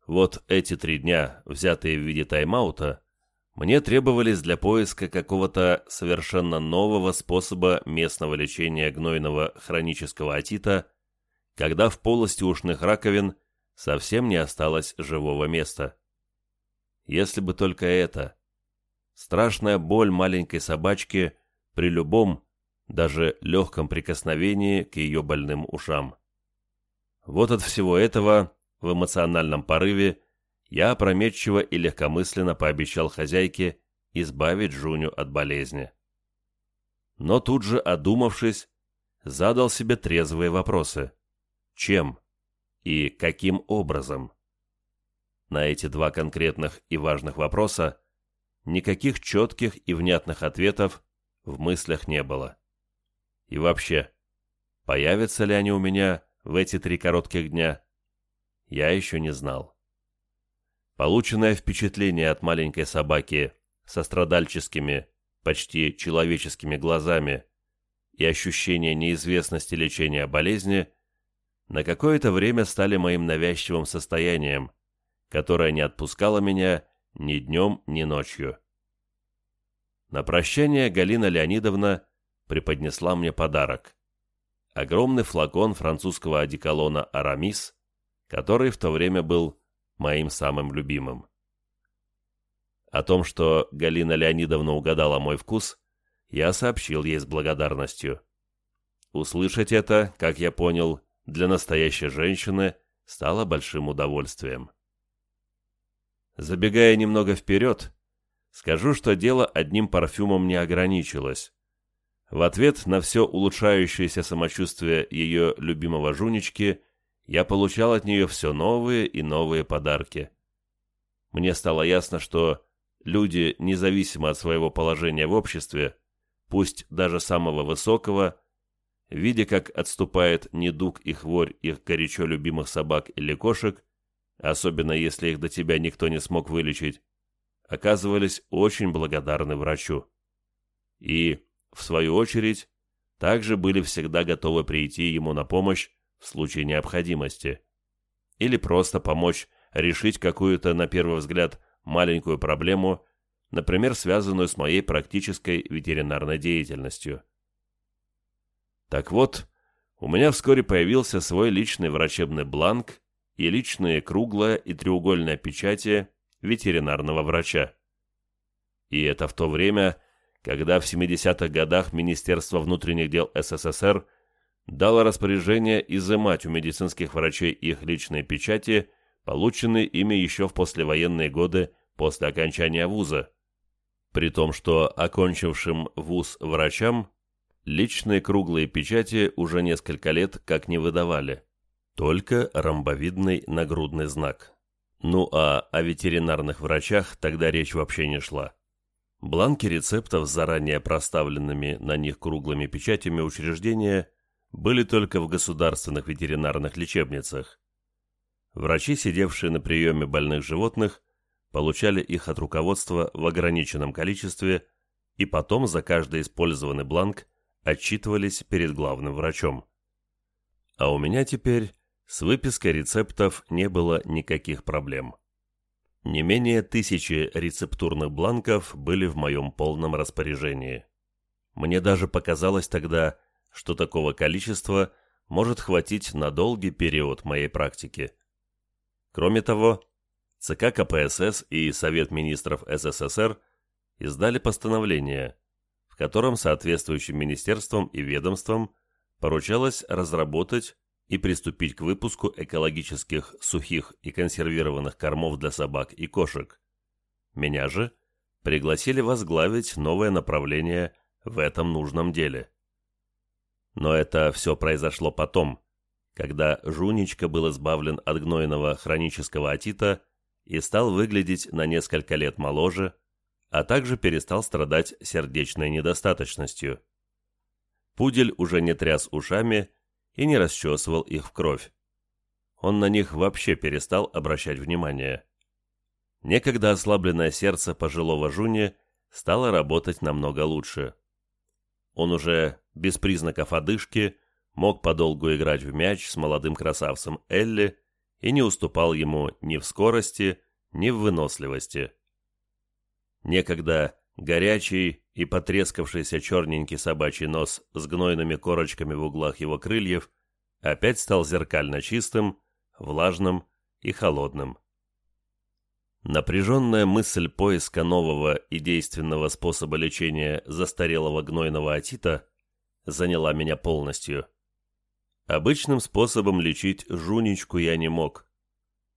Вот эти три дня, взятые в виде тайм-аута, мне требовались для поиска какого-то совершенно нового способа местного лечения гнойного хронического отита, когда в полости ушных раковин совсем не осталось живого места. Если бы только это. Страшная боль маленькой собачки при любом, даже легком прикосновении к ее больным ушам. Вот от всего этого, в эмоциональном порыве, я опрометчиво и легкомысленно пообещал хозяйке избавить Жуню от болезни. Но тут же, одумавшись, задал себе трезвые вопросы. Чем? и каким образом? На эти два конкретных и важных вопроса никаких четких и внятных ответов в мыслях не было. И вообще, появятся ли они у меня в эти три коротких дня, я еще не знал. Полученное впечатление от маленькой собаки со страдальческими, почти человеческими глазами и ощущение неизвестности лечения болезни – на какое-то время стали моим навязчивым состоянием, которое не отпускало меня ни днем, ни ночью. На прощание Галина Леонидовна преподнесла мне подарок. Огромный флакон французского одеколона «Арамис», который в то время был моим самым любимым. О том, что Галина Леонидовна угадала мой вкус, я сообщил ей с благодарностью. Услышать это, как я понял, для настоящей женщины стало большим удовольствием. Забегая немного вперед, скажу, что дело одним парфюмом не ограничилось. В ответ на все улучшающееся самочувствие ее любимого жунечки я получал от нее все новые и новые подарки. Мне стало ясно, что люди, независимо от своего положения в обществе, пусть даже самого высокого, видя, как отступает недуг и хворь их горячо любимых собак или кошек, особенно если их до тебя никто не смог вылечить, оказывались очень благодарны врачу. И, в свою очередь, также были всегда готовы прийти ему на помощь в случае необходимости. Или просто помочь решить какую-то, на первый взгляд, маленькую проблему, например, связанную с моей практической ветеринарной деятельностью. Так вот, у меня вскоре появился свой личный врачебный бланк и личные круглая и треугольная печати ветеринарного врача. И это в то время, когда в 70-х годах Министерство внутренних дел СССР дало распоряжение изымать у медицинских врачей их личные печати, полученные ими еще в послевоенные годы после окончания вуза. При том, что окончившим вуз врачам личные круглые печати уже несколько лет как не выдавали, только ромбовидный нагрудный знак. Ну а о ветеринарных врачах тогда речь вообще не шла. Бланки рецептов с заранее проставленными на них круглыми печатями учреждения были только в государственных ветеринарных лечебницах. Врачи, сидевшие на приеме больных животных, получали их от руководства в ограниченном количестве и потом за каждый использованный бланк отчитывались перед главным врачом. А у меня теперь с выпиской рецептов не было никаких проблем. Не менее тысячи рецептурных бланков были в моем полном распоряжении. Мне даже показалось тогда, что такого количества может хватить на долгий период моей практики. Кроме того, ЦК КПСС и Совет министров СССР издали постановление, в котором соответствующим министерствам и ведомствам поручалось разработать и приступить к выпуску экологических сухих и консервированных кормов для собак и кошек. Меня же пригласили возглавить новое направление в этом нужном деле. Но это все произошло потом, когда Жуничка был избавлен от гнойного хронического отита и стал выглядеть на несколько лет моложе, а также перестал страдать сердечной недостаточностью. Пудель уже не тряс ушами и не расчесывал их в кровь. Он на них вообще перестал обращать внимание. Некогда ослабленное сердце пожилого Жуни стало работать намного лучше. Он уже без признаков одышки мог подолгу играть в мяч с молодым красавцем Элли и не уступал ему ни в скорости, ни в выносливости. Некогда Горячий и потрескавшийся черненький собачий нос с гнойными корочками в углах его крыльев опять стал зеркально чистым, влажным и холодным. Напряженная мысль поиска нового и действенного способа лечения застарелого гнойного отита заняла меня полностью. Обычным способом лечить жуничку я не мог.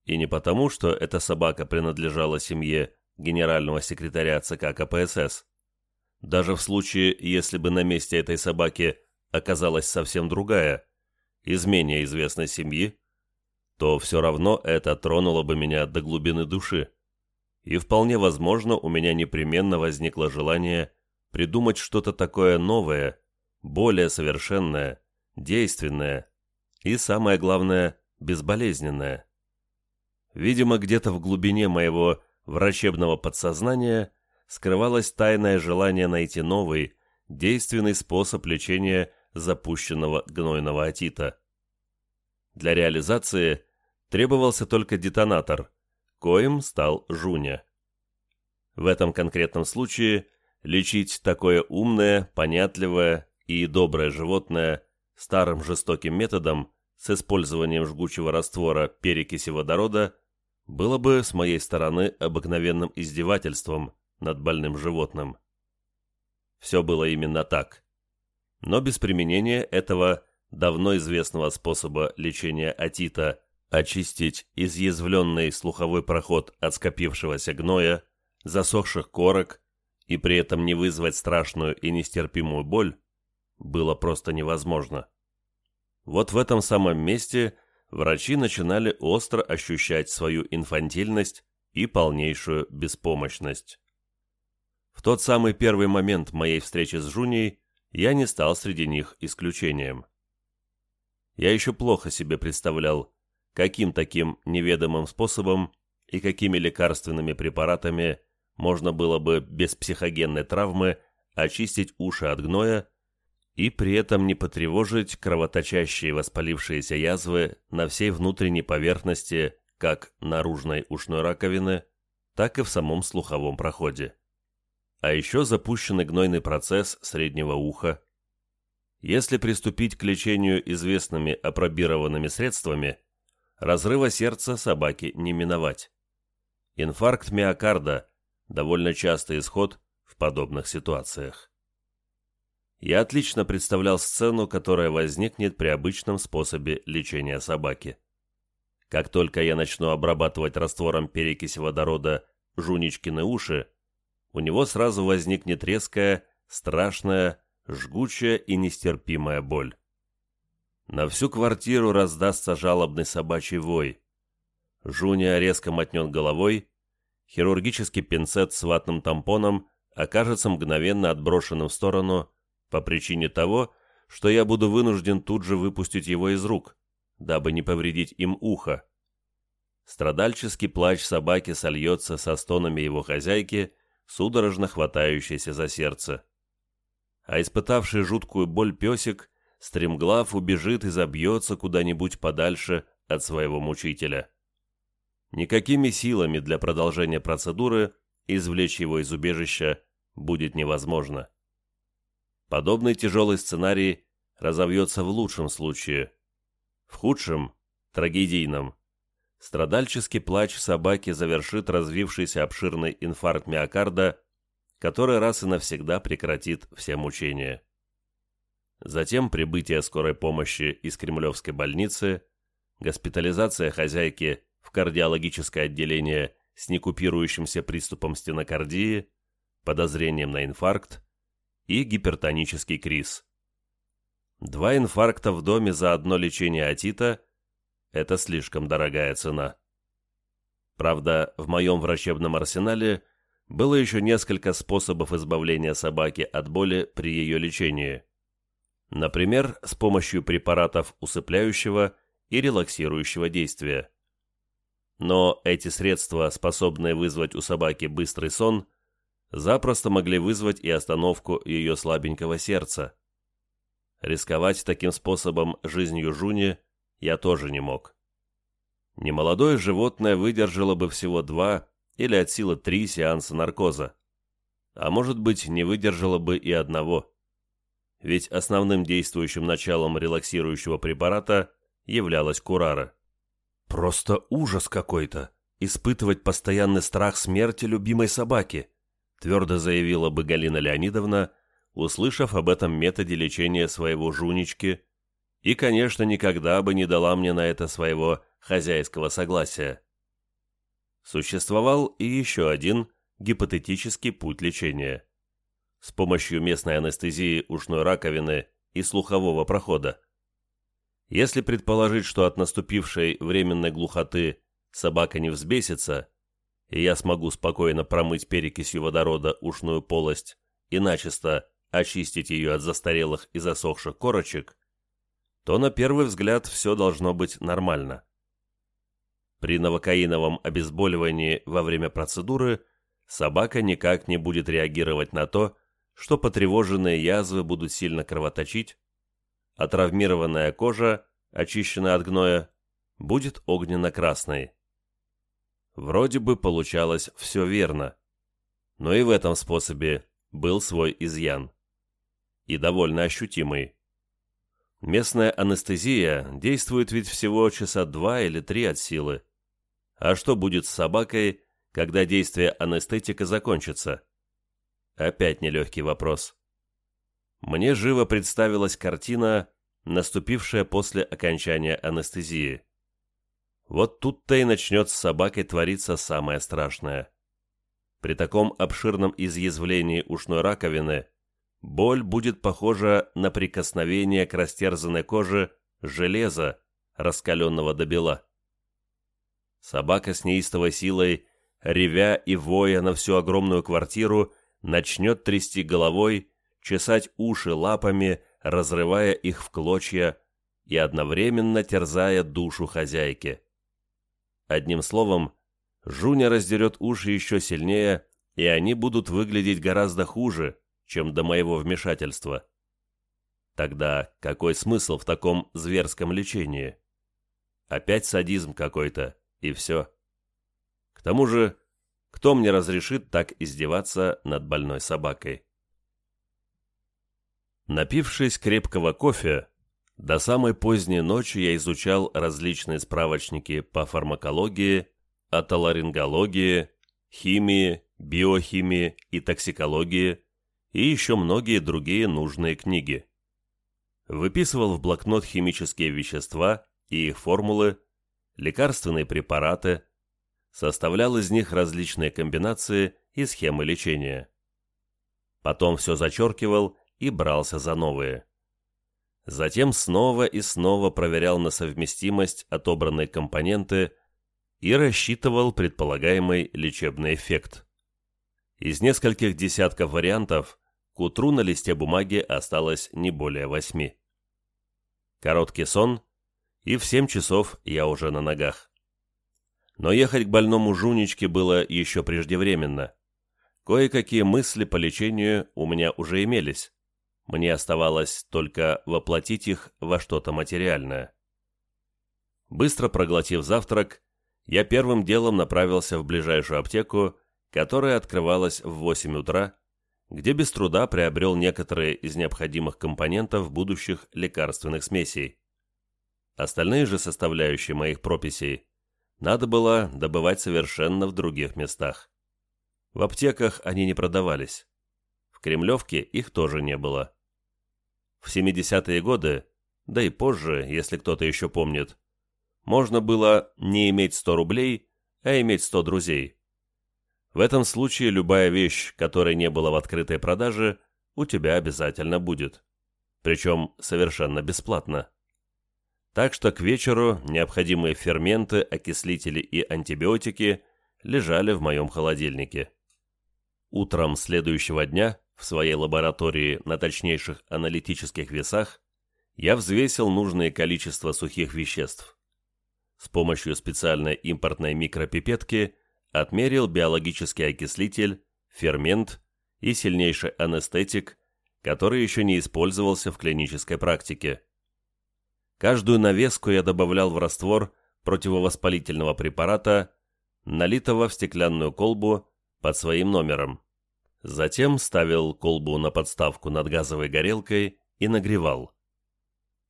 И не потому, что эта собака принадлежала семье генерального секретаря ЦК КПСС. Даже в случае, если бы на месте этой собаки оказалась совсем другая, из менее известной семьи, то все равно это тронуло бы меня до глубины души. И вполне возможно, у меня непременно возникло желание придумать что-то такое новое, более совершенное, действенное и, самое главное, безболезненное. Видимо, где-то в глубине моего врачебного подсознания скрывалось тайное желание найти новый, действенный способ лечения запущенного гнойного отита. Для реализации требовался только детонатор, коим стал Жуня. В этом конкретном случае лечить такое умное, понятливое и доброе животное старым жестоким методом с использованием жгучего раствора перекиси водорода – было бы с моей стороны обыкновенным издевательством над больным животным. Все было именно так. Но без применения этого давно известного способа лечения отита очистить изъязвленный слуховой проход от скопившегося гноя, засохших корок и при этом не вызвать страшную и нестерпимую боль, было просто невозможно. Вот в этом самом месте врачи начинали остро ощущать свою инфантильность и полнейшую беспомощность. В тот самый первый момент моей встречи с Жуней я не стал среди них исключением. Я еще плохо себе представлял, каким таким неведомым способом и какими лекарственными препаратами можно было бы без психогенной травмы очистить уши от гноя и при этом не потревожить кровоточащие воспалившиеся язвы на всей внутренней поверхности как наружной ушной раковины, так и в самом слуховом проходе. А еще запущенный гнойный процесс среднего уха. Если приступить к лечению известными апробированными средствами, разрыва сердца собаки не миновать. Инфаркт миокарда – довольно частый исход в подобных ситуациях. Я отлично представлял сцену, которая возникнет при обычном способе лечения собаки. Как только я начну обрабатывать раствором перекись водорода жуничкины уши, у него сразу возникнет резкая, страшная, жгучая и нестерпимая боль. На всю квартиру раздастся жалобный собачий вой. Жуня резко мотнет головой, хирургический пинцет с ватным тампоном окажется мгновенно отброшенным в сторону по причине того, что я буду вынужден тут же выпустить его из рук, дабы не повредить им ухо. Страдальческий плач собаки сольется со стонами его хозяйки, судорожно хватающейся за сердце. А испытавший жуткую боль песик, стремглав убежит и забьется куда-нибудь подальше от своего мучителя. Никакими силами для продолжения процедуры извлечь его из убежища будет невозможно. Подобный тяжелый сценарий разовьется в лучшем случае. В худшем, трагедийном, страдальческий плач собаки завершит развившийся обширный инфаркт миокарда, который раз и навсегда прекратит все мучения. Затем прибытие скорой помощи из Кремлевской больницы, госпитализация хозяйки в кардиологическое отделение с некупирующимся приступом стенокардии, подозрением на инфаркт, и гипертонический криз. Два инфаркта в доме за одно лечение отита – это слишком дорогая цена. Правда, в моем врачебном арсенале было еще несколько способов избавления собаки от боли при ее лечении. Например, с помощью препаратов усыпляющего и релаксирующего действия. Но эти средства, способные вызвать у собаки быстрый сон, запросто могли вызвать и остановку ее слабенького сердца. Рисковать таким способом жизнью Жуни я тоже не мог. Немолодое животное выдержало бы всего два или от силы три сеанса наркоза. А может быть, не выдержало бы и одного. Ведь основным действующим началом релаксирующего препарата являлась курара. Просто ужас какой-то испытывать постоянный страх смерти любимой собаки – твердо заявила бы Галина Леонидовна, услышав об этом методе лечения своего жунички, и, конечно, никогда бы не дала мне на это своего хозяйского согласия. Существовал и еще один гипотетический путь лечения. С помощью местной анестезии ушной раковины и слухового прохода. Если предположить, что от наступившей временной глухоты собака не взбесится, и я смогу спокойно промыть перекисью водорода ушную полость и начисто очистить ее от застарелых и засохших корочек, то на первый взгляд все должно быть нормально. При новокаиновом обезболивании во время процедуры собака никак не будет реагировать на то, что потревоженные язвы будут сильно кровоточить, а травмированная кожа, очищенная от гноя, будет огненно-красной. Вроде бы получалось все верно. Но и в этом способе был свой изъян. И довольно ощутимый. Местная анестезия действует ведь всего часа два или три от силы. А что будет с собакой, когда действие анестетика закончится? Опять нелегкий вопрос. Мне живо представилась картина, наступившая после окончания анестезии. Вот тут-то и начнет с собакой твориться самое страшное. При таком обширном изъязвлении ушной раковины боль будет похожа на прикосновение к растерзанной коже железа, раскаленного до бела. Собака с неистовой силой, ревя и воя на всю огромную квартиру, начнет трясти головой, чесать уши лапами, разрывая их в клочья и одновременно терзая душу хозяйки. Одним словом, Жуня раздерет уши еще сильнее, и они будут выглядеть гораздо хуже, чем до моего вмешательства. Тогда какой смысл в таком зверском лечении? Опять садизм какой-то, и все. К тому же, кто мне разрешит так издеваться над больной собакой? Напившись крепкого кофе, до самой поздней ночи я изучал различные справочники по фармакологии, отоларингологии, химии биохимии и токсикологии и еще многие другие нужные книги. Выписывал в блокнот химические вещества и их формулы, лекарственные препараты, составлял из них различные комбинации и схемы лечения. Потом все зачеркивал и брался за новые. Затем снова и снова проверял на совместимость отобранные компоненты и рассчитывал предполагаемый лечебный эффект. Из нескольких десятков вариантов к утру на листе бумаги осталось не более восьми. Короткий сон, и в семь часов я уже на ногах. Но ехать к больному Жунечке было еще преждевременно. Кое-какие мысли по лечению у меня уже имелись. Мне оставалось только воплотить их во что-то материальное. Быстро проглотив завтрак, я первым делом направился в ближайшую аптеку, которая открывалась в 8 утра, где без труда приобрел некоторые из необходимых компонентов будущих лекарственных смесей. Остальные же составляющие моих прописей надо было добывать совершенно в других местах. В аптеках они не продавались. В Кремлевке их тоже не было. В 70-е годы, да и позже, если кто-то еще помнит, можно было не иметь 100 рублей, а иметь 100 друзей. В этом случае любая вещь, которой не было в открытой продаже, у тебя обязательно будет. Причем совершенно бесплатно. Так что к вечеру необходимые ферменты, окислители и антибиотики лежали в моем холодильнике. Утром следующего дня в своей лаборатории на точнейших аналитических весах я взвесил нужное количество сухих веществ. С помощью специальной импортной микропипетки отмерил биологический окислитель, фермент и сильнейший анестетик, который еще не использовался в клинической практике. Каждую навеску я добавлял в раствор противовоспалительного препарата, налитого в стеклянную колбу под своим номером. Затем ставил колбу на подставку над газовой горелкой и нагревал.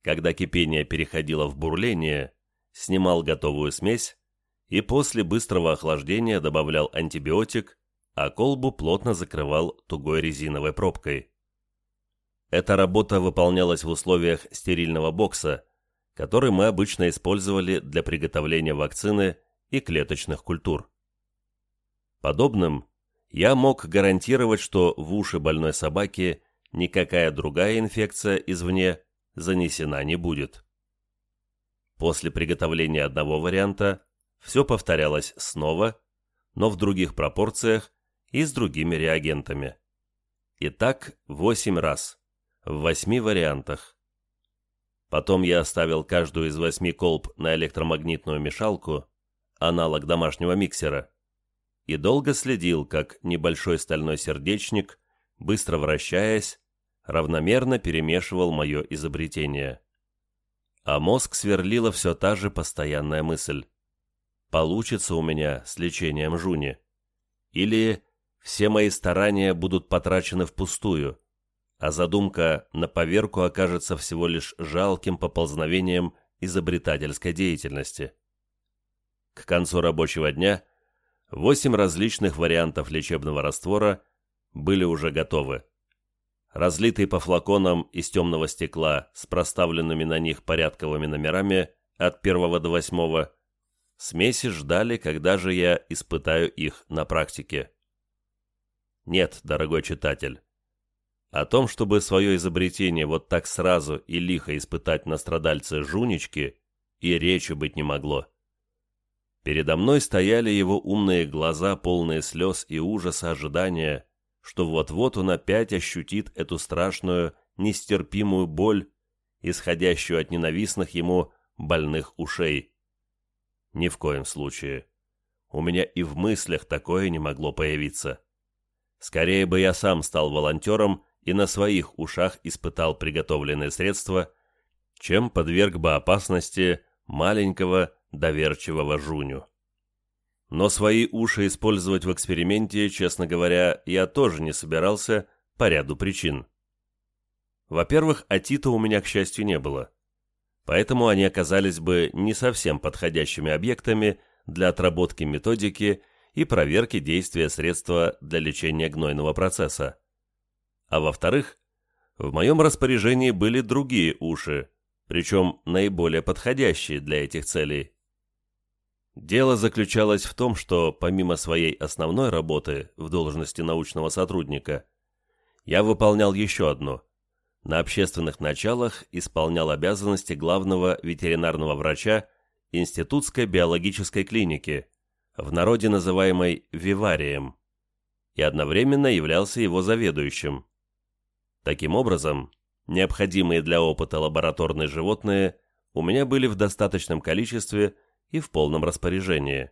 Когда кипение переходило в бурление, снимал готовую смесь и после быстрого охлаждения добавлял антибиотик, а колбу плотно закрывал тугой резиновой пробкой. Эта работа выполнялась в условиях стерильного бокса, который мы обычно использовали для приготовления вакцины и клеточных культур. Подобным я мог гарантировать, что в уши больной собаки никакая другая инфекция извне занесена не будет. После приготовления одного варианта все повторялось снова, но в других пропорциях и с другими реагентами. И так 8 раз, в 8 вариантах. Потом я оставил каждую из восьми колб на электромагнитную мешалку, аналог домашнего миксера, и долго следил, как небольшой стальной сердечник, быстро вращаясь, равномерно перемешивал мое изобретение. А мозг сверлила все та же постоянная мысль. Получится у меня с лечением Жуни. Или все мои старания будут потрачены впустую, а задумка на поверку окажется всего лишь жалким поползновением изобретательской деятельности. К концу рабочего дня восемь различных вариантов лечебного раствора были уже готовы. Разлитые по флаконам из темного стекла с проставленными на них порядковыми номерами от первого до восьмого, смеси ждали, когда же я испытаю их на практике. Нет, дорогой читатель, о том, чтобы свое изобретение вот так сразу и лихо испытать на страдальце Жунечки, и речи быть не могло. Передо мной стояли его умные глаза, полные слез и ужаса ожидания, что вот-вот он опять ощутит эту страшную, нестерпимую боль, исходящую от ненавистных ему больных ушей. Ни в коем случае. У меня и в мыслях такое не могло появиться. Скорее бы я сам стал волонтером и на своих ушах испытал приготовленные средства, чем подверг бы опасности маленького доверчивого Жуню. Но свои уши использовать в эксперименте, честно говоря, я тоже не собирался по ряду причин. Во-первых, атита у меня, к счастью, не было. Поэтому они оказались бы не совсем подходящими объектами для отработки методики и проверки действия средства для лечения гнойного процесса. А во-вторых, в моем распоряжении были другие уши, причем наиболее подходящие для этих целей. Дело заключалось в том, что помимо своей основной работы в должности научного сотрудника, я выполнял еще одну. На общественных началах исполнял обязанности главного ветеринарного врача Институтской биологической клиники, в народе называемой «Виварием», и одновременно являлся его заведующим. Таким образом, необходимые для опыта лабораторные животные у меня были в достаточном количестве и в полном распоряжении.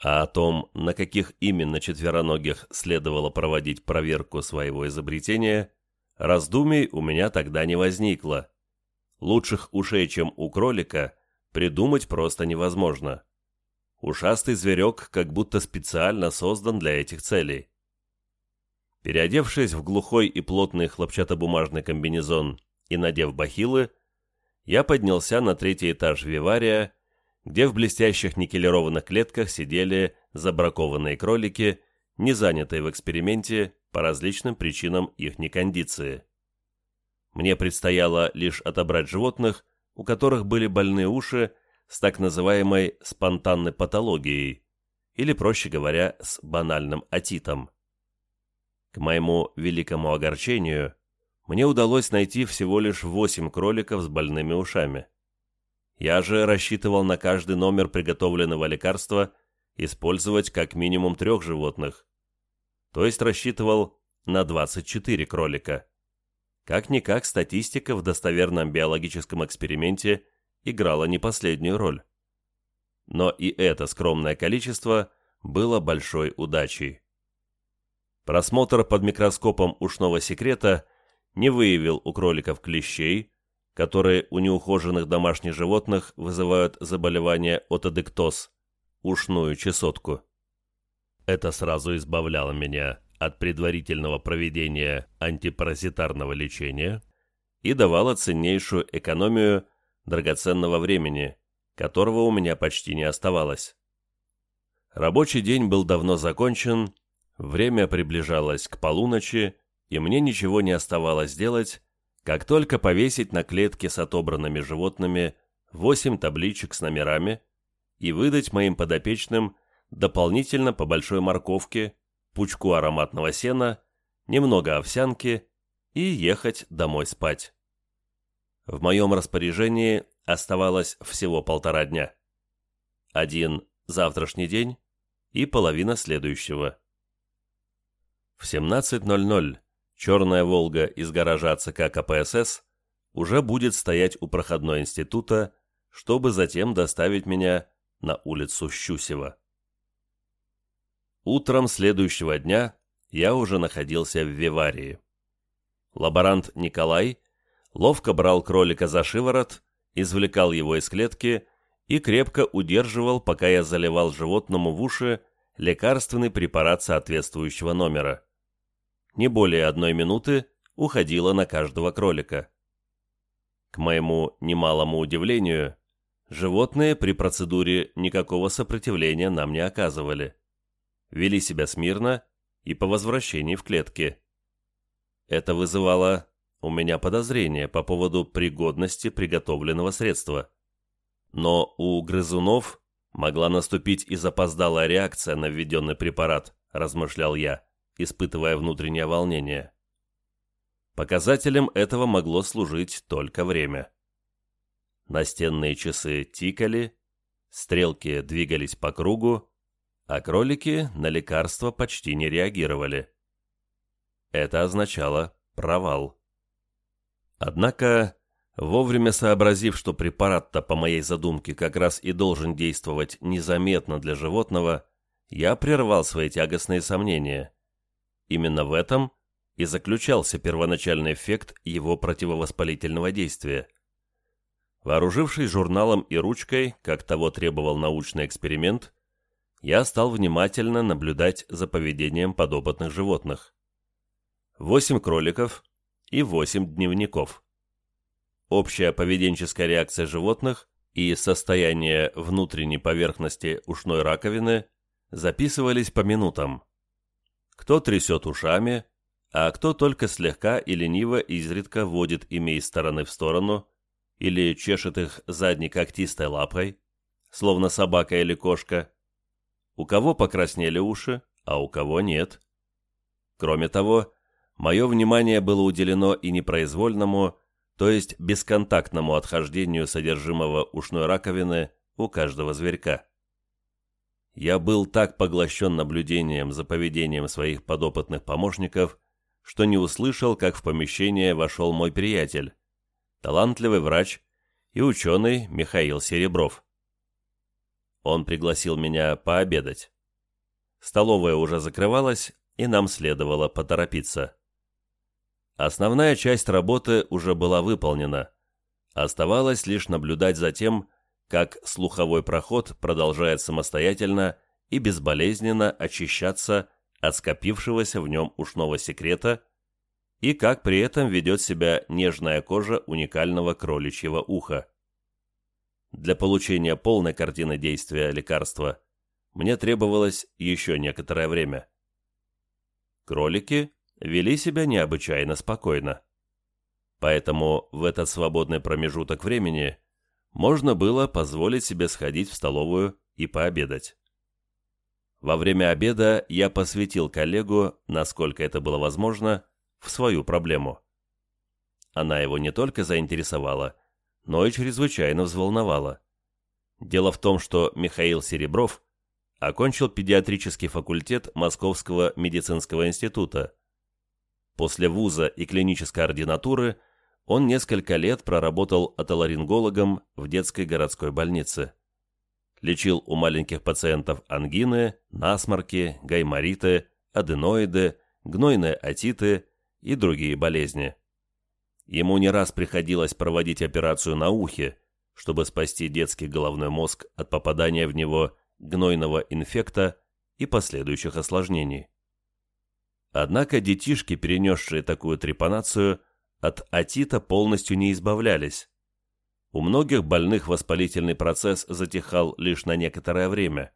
А о том, на каких именно четвероногих следовало проводить проверку своего изобретения, раздумий у меня тогда не возникло. Лучших ушей, чем у кролика, придумать просто невозможно. Ушастый зверек как будто специально создан для этих целей. Переодевшись в глухой и плотный хлопчатобумажный комбинезон и надев бахилы, я поднялся на третий этаж вивария, где в блестящих никелированных клетках сидели забракованные кролики, не занятые в эксперименте по различным причинам их некондиции. Мне предстояло лишь отобрать животных, у которых были больные уши с так называемой спонтанной патологией, или, проще говоря, с банальным отитом. К моему великому огорчению, мне удалось найти всего лишь восемь кроликов с больными ушами. Я же рассчитывал на каждый номер приготовленного лекарства использовать как минимум трех животных, то есть рассчитывал на 24 кролика. Как-никак статистика в достоверном биологическом эксперименте играла не последнюю роль. Но и это скромное количество было большой удачей. Просмотр под микроскопом ушного секрета не выявил у кроликов клещей, которые у неухоженных домашних животных вызывают заболевание отодектоз, ушную чесотку. Это сразу избавляло меня от предварительного проведения антипаразитарного лечения и давало ценнейшую экономию драгоценного времени, которого у меня почти не оставалось. Рабочий день был давно закончен, время приближалось к полуночи, и мне ничего не оставалось делать, как только повесить на клетке с отобранными животными восемь табличек с номерами и выдать моим подопечным дополнительно по большой морковке, пучку ароматного сена, немного овсянки и ехать домой спать. В моем распоряжении оставалось всего полтора дня. Один завтрашний день и половина следующего. В 17.00 черная «Волга» из гаража ЦК КПСС уже будет стоять у проходной института, чтобы затем доставить меня на улицу Щусева. Утром следующего дня я уже находился в Виварии. Лаборант Николай ловко брал кролика за шиворот, извлекал его из клетки и крепко удерживал, пока я заливал животному в уши лекарственный препарат соответствующего номера. Не более одной минуты уходило на каждого кролика. К моему немалому удивлению, животные при процедуре никакого сопротивления нам не оказывали. Вели себя смирно и по возвращении в клетки. Это вызывало у меня подозрение по поводу пригодности приготовленного средства. Но у грызунов могла наступить и запоздалая реакция на введенный препарат, размышлял я, испытывая внутреннее волнение. Показателем этого могло служить только время. Настенные часы тикали, стрелки двигались по кругу, а кролики на лекарства почти не реагировали. Это означало провал. Однако, вовремя сообразив, что препарат-то по моей задумке как раз и должен действовать незаметно для животного, я прервал свои тягостные сомнения. Именно в этом и заключался первоначальный эффект его противовоспалительного действия. Вооружившись журналом и ручкой, как того требовал научный эксперимент, я стал внимательно наблюдать за поведением подопытных животных. Восемь кроликов, и 8 дневников. Общая поведенческая реакция животных и состояние внутренней поверхности ушной раковины записывались по минутам. Кто трясет ушами, а кто только слегка и лениво изредка водит ими из стороны в сторону или чешет их задней когтистой лапой, словно собака или кошка. У кого покраснели уши, а у кого нет. Кроме того, мое внимание было уделено и непроизвольному, то есть бесконтактному отхождению содержимого ушной раковины у каждого зверька. Я был так поглощен наблюдением за поведением своих подопытных помощников, что не услышал, как в помещение вошел мой приятель, талантливый врач и ученый Михаил Серебров. Он пригласил меня пообедать. Столовая уже закрывалась, и нам следовало поторопиться. Основная часть работы уже была выполнена. Оставалось лишь наблюдать за тем, как слуховой проход продолжает самостоятельно и безболезненно очищаться от скопившегося в нем ушного секрета и как при этом ведет себя нежная кожа уникального кроличьего уха. Для получения полной картины действия лекарства мне требовалось еще некоторое время. Кролики вели себя необычайно спокойно. Поэтому в этот свободный промежуток времени можно было позволить себе сходить в столовую и пообедать. Во время обеда я посвятил коллегу, насколько это было возможно, в свою проблему. Она его не только заинтересовала, но и чрезвычайно взволновала. Дело в том, что Михаил Серебров окончил педиатрический факультет Московского медицинского института. После вуза и клинической ординатуры он несколько лет проработал отоларингологом в детской городской больнице. Лечил у маленьких пациентов ангины, насморки, гаймориты, аденоиды, гнойные отиты и другие болезни. Ему не раз приходилось проводить операцию на ухе, чтобы спасти детский головной мозг от попадания в него гнойного инфекта и последующих осложнений. Однако детишки, перенесшие такую трепанацию, от отита полностью не избавлялись. У многих больных воспалительный процесс затихал лишь на некоторое время,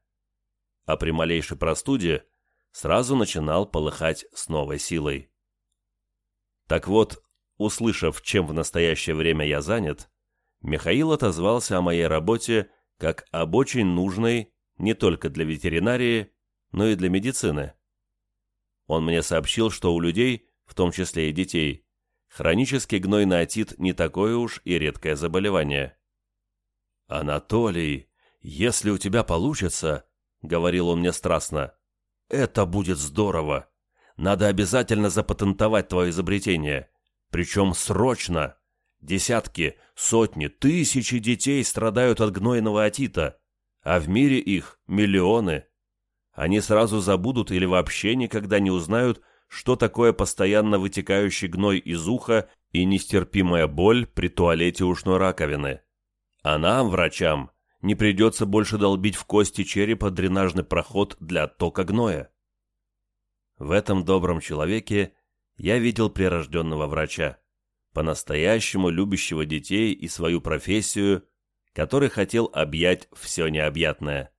а при малейшей простуде сразу начинал полыхать с новой силой. Так вот, услышав, чем в настоящее время я занят, Михаил отозвался о моей работе как об очень нужной не только для ветеринарии, но и для медицины. Он мне сообщил, что у людей, в том числе и детей, хронический гнойный отит не такое уж и редкое заболевание. «Анатолий, если у тебя получится, — говорил он мне страстно, — это будет здорово. Надо обязательно запатентовать твое изобретение. Причем срочно. Десятки, сотни, тысячи детей страдают от гнойного отита, а в мире их миллионы. Они сразу забудут или вообще никогда не узнают, что такое постоянно вытекающий гной из уха и нестерпимая боль при туалете ушной раковины. А нам, врачам, не придется больше долбить в кости черепа дренажный проход для оттока гноя. В этом добром человеке я видел прирожденного врача, по-настоящему любящего детей и свою профессию, который хотел объять все необъятное.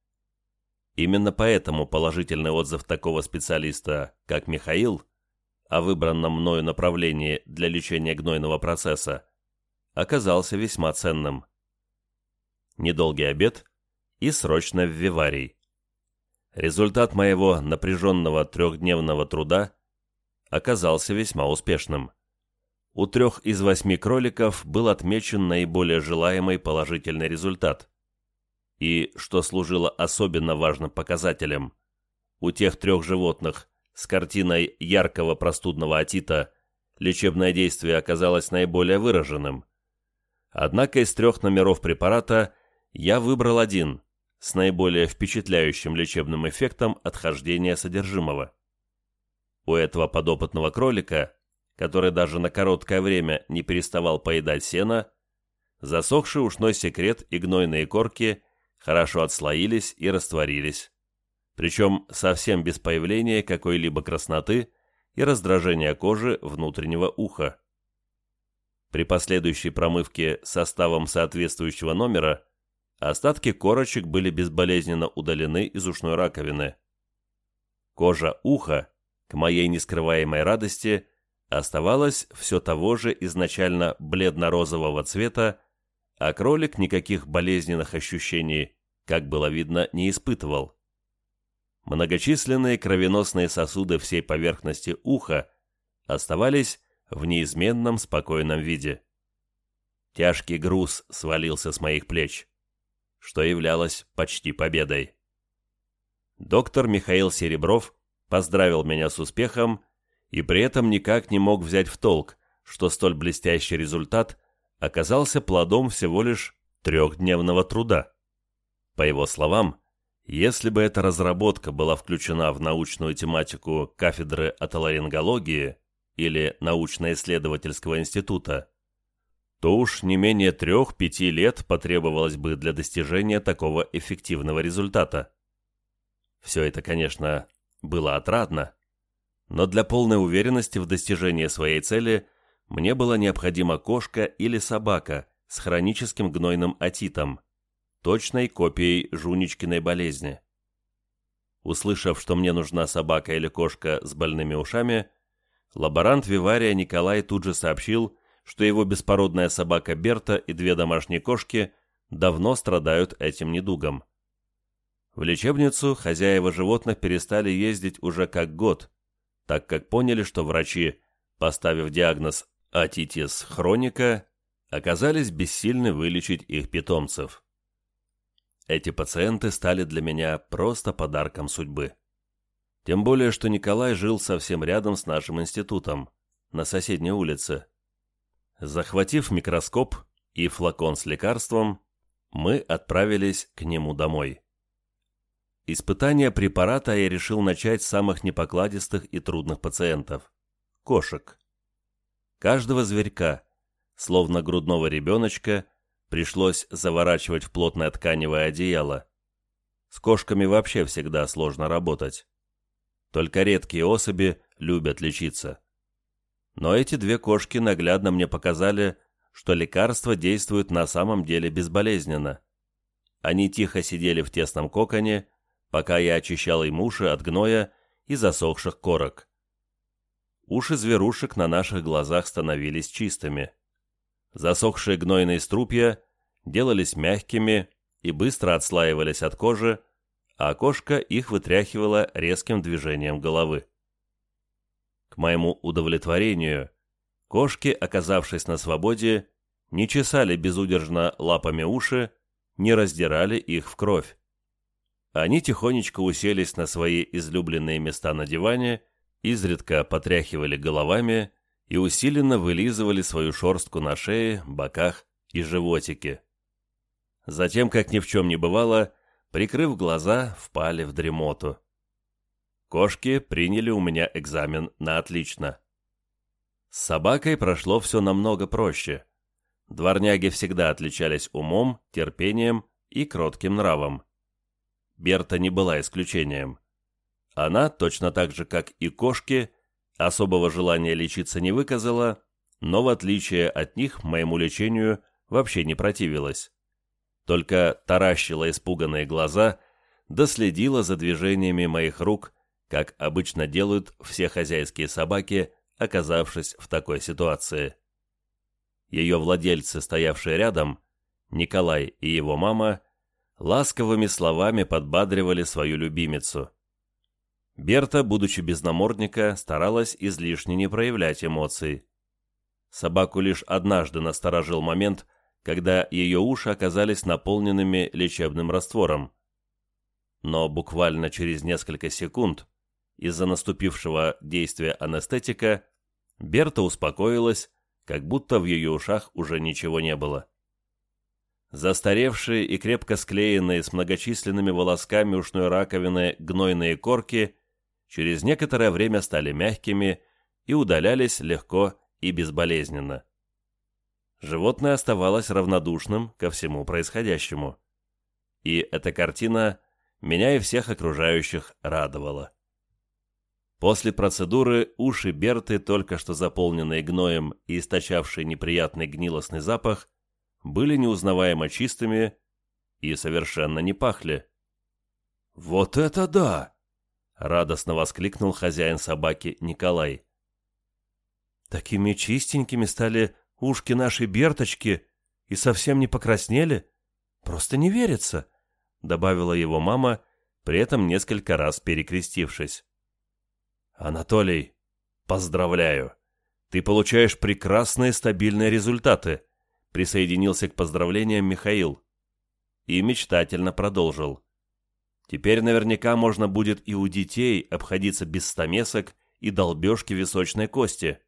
Именно поэтому положительный отзыв такого специалиста, как Михаил, о выбранном мною направлении для лечения гнойного процесса, оказался весьма ценным. Недолгий обед и срочно в виварий. Результат моего напряженного трехдневного труда оказался весьма успешным. У трех из восьми кроликов был отмечен наиболее желаемый положительный результат. И, что служило особенно важным показателем, у тех трех животных с картиной яркого простудного отита лечебное действие оказалось наиболее выраженным. Однако из трех номеров препарата я выбрал один – с наиболее впечатляющим лечебным эффектом отхождения содержимого. У этого подопытного кролика, который даже на короткое время не переставал поедать сено, засохший ушной секрет и гнойные корки хорошо отслоились и растворились, причем совсем без появления какой-либо красноты и раздражения кожи внутреннего уха. При последующей промывке составом соответствующего номера Остатки корочек были безболезненно удалены из ушной раковины, Кожа уха, к моей нескрываемой радости, оставалась все того же изначально бледно-розового цвета, а кролик никаких болезненных ощущений, как было видно, не испытывал. Многочисленные кровеносные сосуды всей поверхности уха оставались в неизменном спокойном виде. Тяжкий груз свалился с моих плеч, что являлось почти победой. Доктор Михаил Серебров поздравил меня с успехом и при этом никак не мог взять в толк, что столь блестящий результат оказался плодом всего лишь трехдневного труда. По его словам, если бы эта разработка была включена в научную тематику кафедры отоларингологии или научно-исследовательского института, то уж не менее трех-пяти лет потребовалось бы для достижения такого эффективного результата. Все это, конечно, было отрадно, но для полной уверенности в достижении своей цели мне была необходима кошка или собака с хроническим гнойным отитом, точной копией жуничкиной болезни. Услышав, что мне нужна собака или кошка с больными ушами, лаборант Вивария Николай тут же сообщил, что его беспородная собака Берта и две домашние кошки давно страдают этим недугом. В лечебницу хозяева животных перестали ездить уже как год, так как поняли, что врачи, поставив диагноз атитис хроника, оказались бессильны вылечить их питомцев. Эти пациенты стали для меня просто подарком судьбы. Тем более, что Николай жил совсем рядом с нашим институтом, на соседней улице. Захватив микроскоп и флакон с лекарством, мы отправились к нему домой. Испытание препарата я решил начать с самых непокладистых и трудных пациентов – кошек. Каждого зверька, словно грудного ребеночка, пришлось заворачивать в плотное тканевое одеяло. С кошками вообще всегда сложно работать. Только редкие особи любят лечиться. Но эти две кошки наглядно мне показали, что лекарство действует на самом деле безболезненно. Они тихо сидели в тесном коконе пока я очищал им уши от гноя и засохших корок. Уши зверушек на наших глазах становились чистыми. Засохшие гнойные струпья делались мягкими и быстро отслаивались от кожи, а кошка их вытряхивала резким движением головы. К моему удовлетворению, кошки, оказавшись на свободе, не чесали безудержно лапами уши, не раздирали их в кровь. Они тихонечко уселись на свои излюбленные места на диване, изредка потряхивали головами и усиленно вылизывали свою шорстку на шее, боках и животике. Затем, как ни в чем не бывало, прикрыв глаза, впали в дремоту. Кошки приняли у меня экзамен на отлично. С собакой прошло все намного проще. Дворняги всегда отличались умом, терпением и кротким нравом. Берта не была исключением. Она, точно так же, как и кошки, особого желания лечиться не выказала, но в отличие от них моему лечению вообще не противилась. Только таращила испуганные глаза, да следила за движениями моих рук, как обычно делают все хозяйские собаки, оказавшись в такой ситуации. Ее владельцы, стоявшие рядом, Николай и его мама, ласковыми словами подбадривали свою любимицу. Берта, будучи без намордника, старалась излишне не проявлять эмоций. Собаку лишь однажды насторожил момент, когда ее уши оказались наполненными лечебным раствором. Но буквально через несколько секунд, из-за наступившего действия анестетика, Берта успокоилась, как будто в ее ушах уже ничего не было. Застаревшие и крепко склеенные с многочисленными волосками ушной раковины гнойные корки через некоторое время стали мягкими и удалялись легко и безболезненно. Животное оставалось равнодушным ко всему происходящему. И эта картина меня и всех окружающих радовала. После процедуры уши Берты, только что заполненные гноем и источавшие неприятный гнилостный запах, были неузнаваемо чистыми и совершенно не пахли. «Вот это да!» Радостно воскликнул хозяин собаки Николай. Такими чистенькими стали ушки нашей Берточки и совсем не покраснели. Просто не верится, добавила его мама, при этом несколько раз перекрестившись. Анатолий, поздравляю. Ты получаешь прекрасные стабильные результаты, присоединился к поздравлениям Михаил и мечтательно продолжил. Теперь наверняка можно будет и у детей обходиться без стамесок и долбежки височной кости.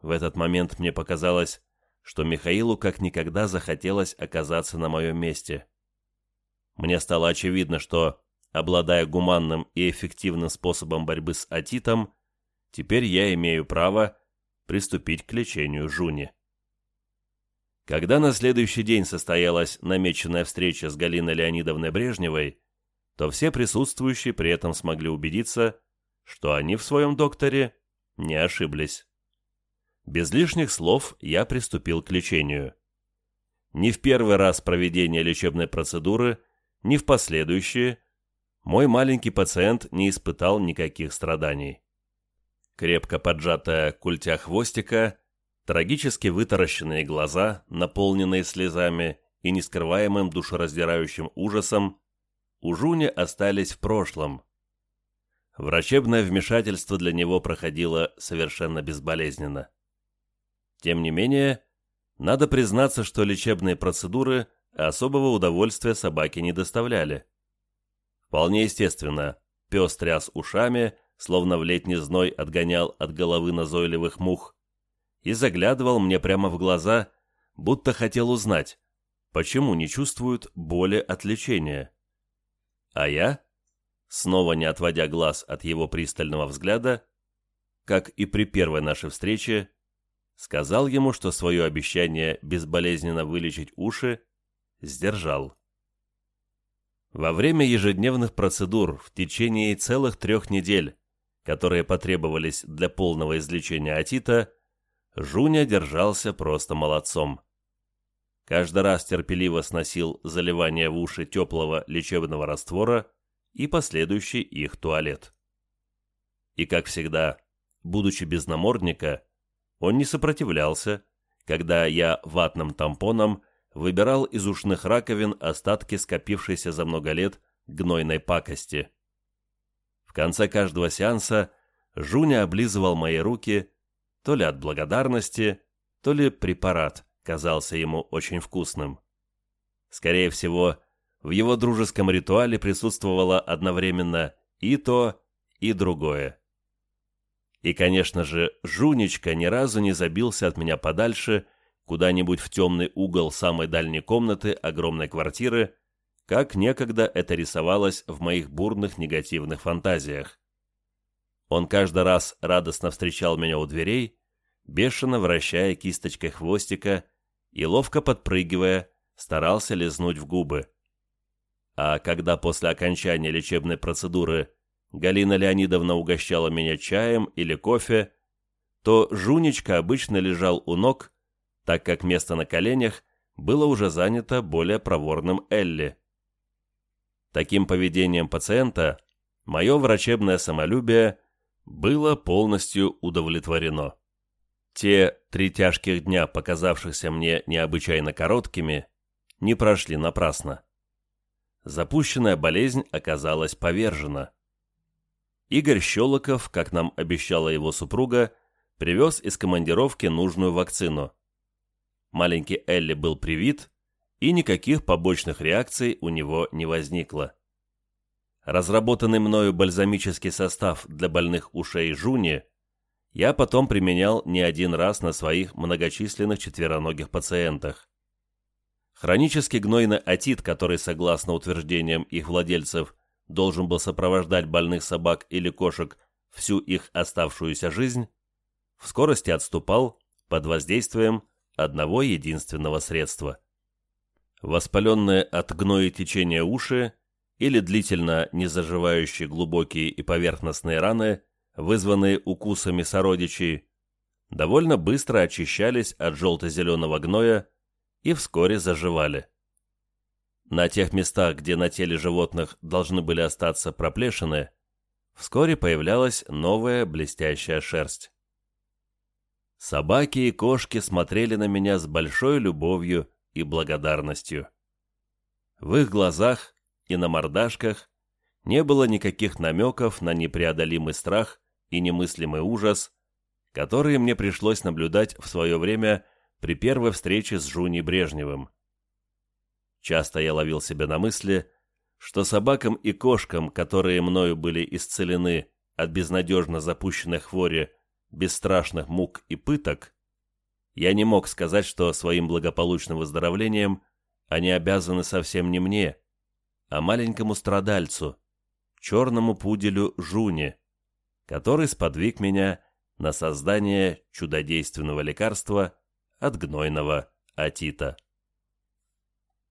В этот момент мне показалось, что Михаилу как никогда захотелось оказаться на моем месте. Мне стало очевидно, что, обладая гуманным и эффективным способом борьбы с атитом, теперь я имею право приступить к лечению Жуни. Когда на следующий день состоялась намеченная встреча с Галиной Леонидовной Брежневой, то все присутствующие при этом смогли убедиться, что они в своем докторе не ошиблись. Без лишних слов я приступил к лечению. Ни в первый раз проведения лечебной процедуры, ни в последующие мой маленький пациент не испытал никаких страданий. Крепко поджатая культя хвостика Трагически вытаращенные глаза, наполненные слезами и нескрываемым душераздирающим ужасом, у Жуни остались в прошлом. Врачебное вмешательство для него проходило совершенно безболезненно. Тем не менее, надо признаться, что лечебные процедуры особого удовольствия собаке не доставляли. Вполне естественно, пес тряс ушами, словно в летний зной отгонял от головы назойливых мух, и заглядывал мне прямо в глаза, будто хотел узнать, почему не чувствуют боли от лечения. А я, снова не отводя глаз от его пристального взгляда, как и при первой нашей встрече, сказал ему, что свое обещание безболезненно вылечить уши сдержал. Во время ежедневных процедур в течение целых трех недель, которые потребовались для полного излечения отита, Жуня держался просто молодцом. Каждый раз терпеливо сносил заливание в уши теплого лечебного раствора и последующий их туалет. И, как всегда, будучи без намордника, он не сопротивлялся, когда я ватным тампоном выбирал из ушных раковин остатки скопившейся за много лет гнойной пакости. В конце каждого сеанса Жуня облизывал мои руки то ли от благодарности, то ли препарат казался ему очень вкусным. Скорее всего, в его дружеском ритуале присутствовало одновременно и то, и другое. И, конечно же, Жунечка ни разу не забился от меня подальше, куда-нибудь в темный угол самой дальней комнаты огромной квартиры, как некогда это рисовалось в моих бурных негативных фантазиях. Он каждый раз радостно встречал меня у дверей, бешено вращая кисточкой хвостика и, ловко подпрыгивая, старался лизнуть в губы. А когда после окончания лечебной процедуры Галина Леонидовна угощала меня чаем или кофе, то Жунечка обычно лежал у ног, так как место на коленях было уже занято более проворным Элли. Таким поведением пациента мое врачебное самолюбие было полностью удовлетворено. Те три тяжких дня, показавшихся мне необычайно короткими, не прошли напрасно. Запущенная болезнь оказалась повержена. Игорь Щелоков, как нам обещала его супруга, привез из командировки нужную вакцину. Маленький Элли был привит, и никаких побочных реакций у него не возникло. Разработанный мною бальзамический состав для больных ушей Жуни я потом применял не один раз на своих многочисленных четвероногих пациентах. Хронический гнойный отит, который, согласно утверждениям их владельцев, должен был сопровождать больных собак или кошек всю их оставшуюся жизнь, в скорости отступал под воздействием одного единственного средства. Воспаленные от гноя течения уши или длительно не заживающие глубокие и поверхностные раны, вызванные укусами сородичей, довольно быстро очищались от желто-зеленого гноя и вскоре заживали. На тех местах, где на теле животных должны были остаться проплешины, вскоре появлялась новая блестящая шерсть. Собаки и кошки смотрели на меня с большой любовью и благодарностью. В их глазах и на мордашках не было никаких намеков на непреодолимый страх и немыслимый ужас, которые мне пришлось наблюдать в свое время при первой встрече с Жуней Брежневым. Часто я ловил себя на мысли, что собакам и кошкам, которые мною были исцелены от безнадежно запущенной хвори, бесстрашных мук и пыток, я не мог сказать, что своим благополучным выздоровлением они обязаны совсем не мне, а маленькому страдальцу, черному пуделю Жуне, который сподвиг меня на создание чудодейственного лекарства от гнойного отита.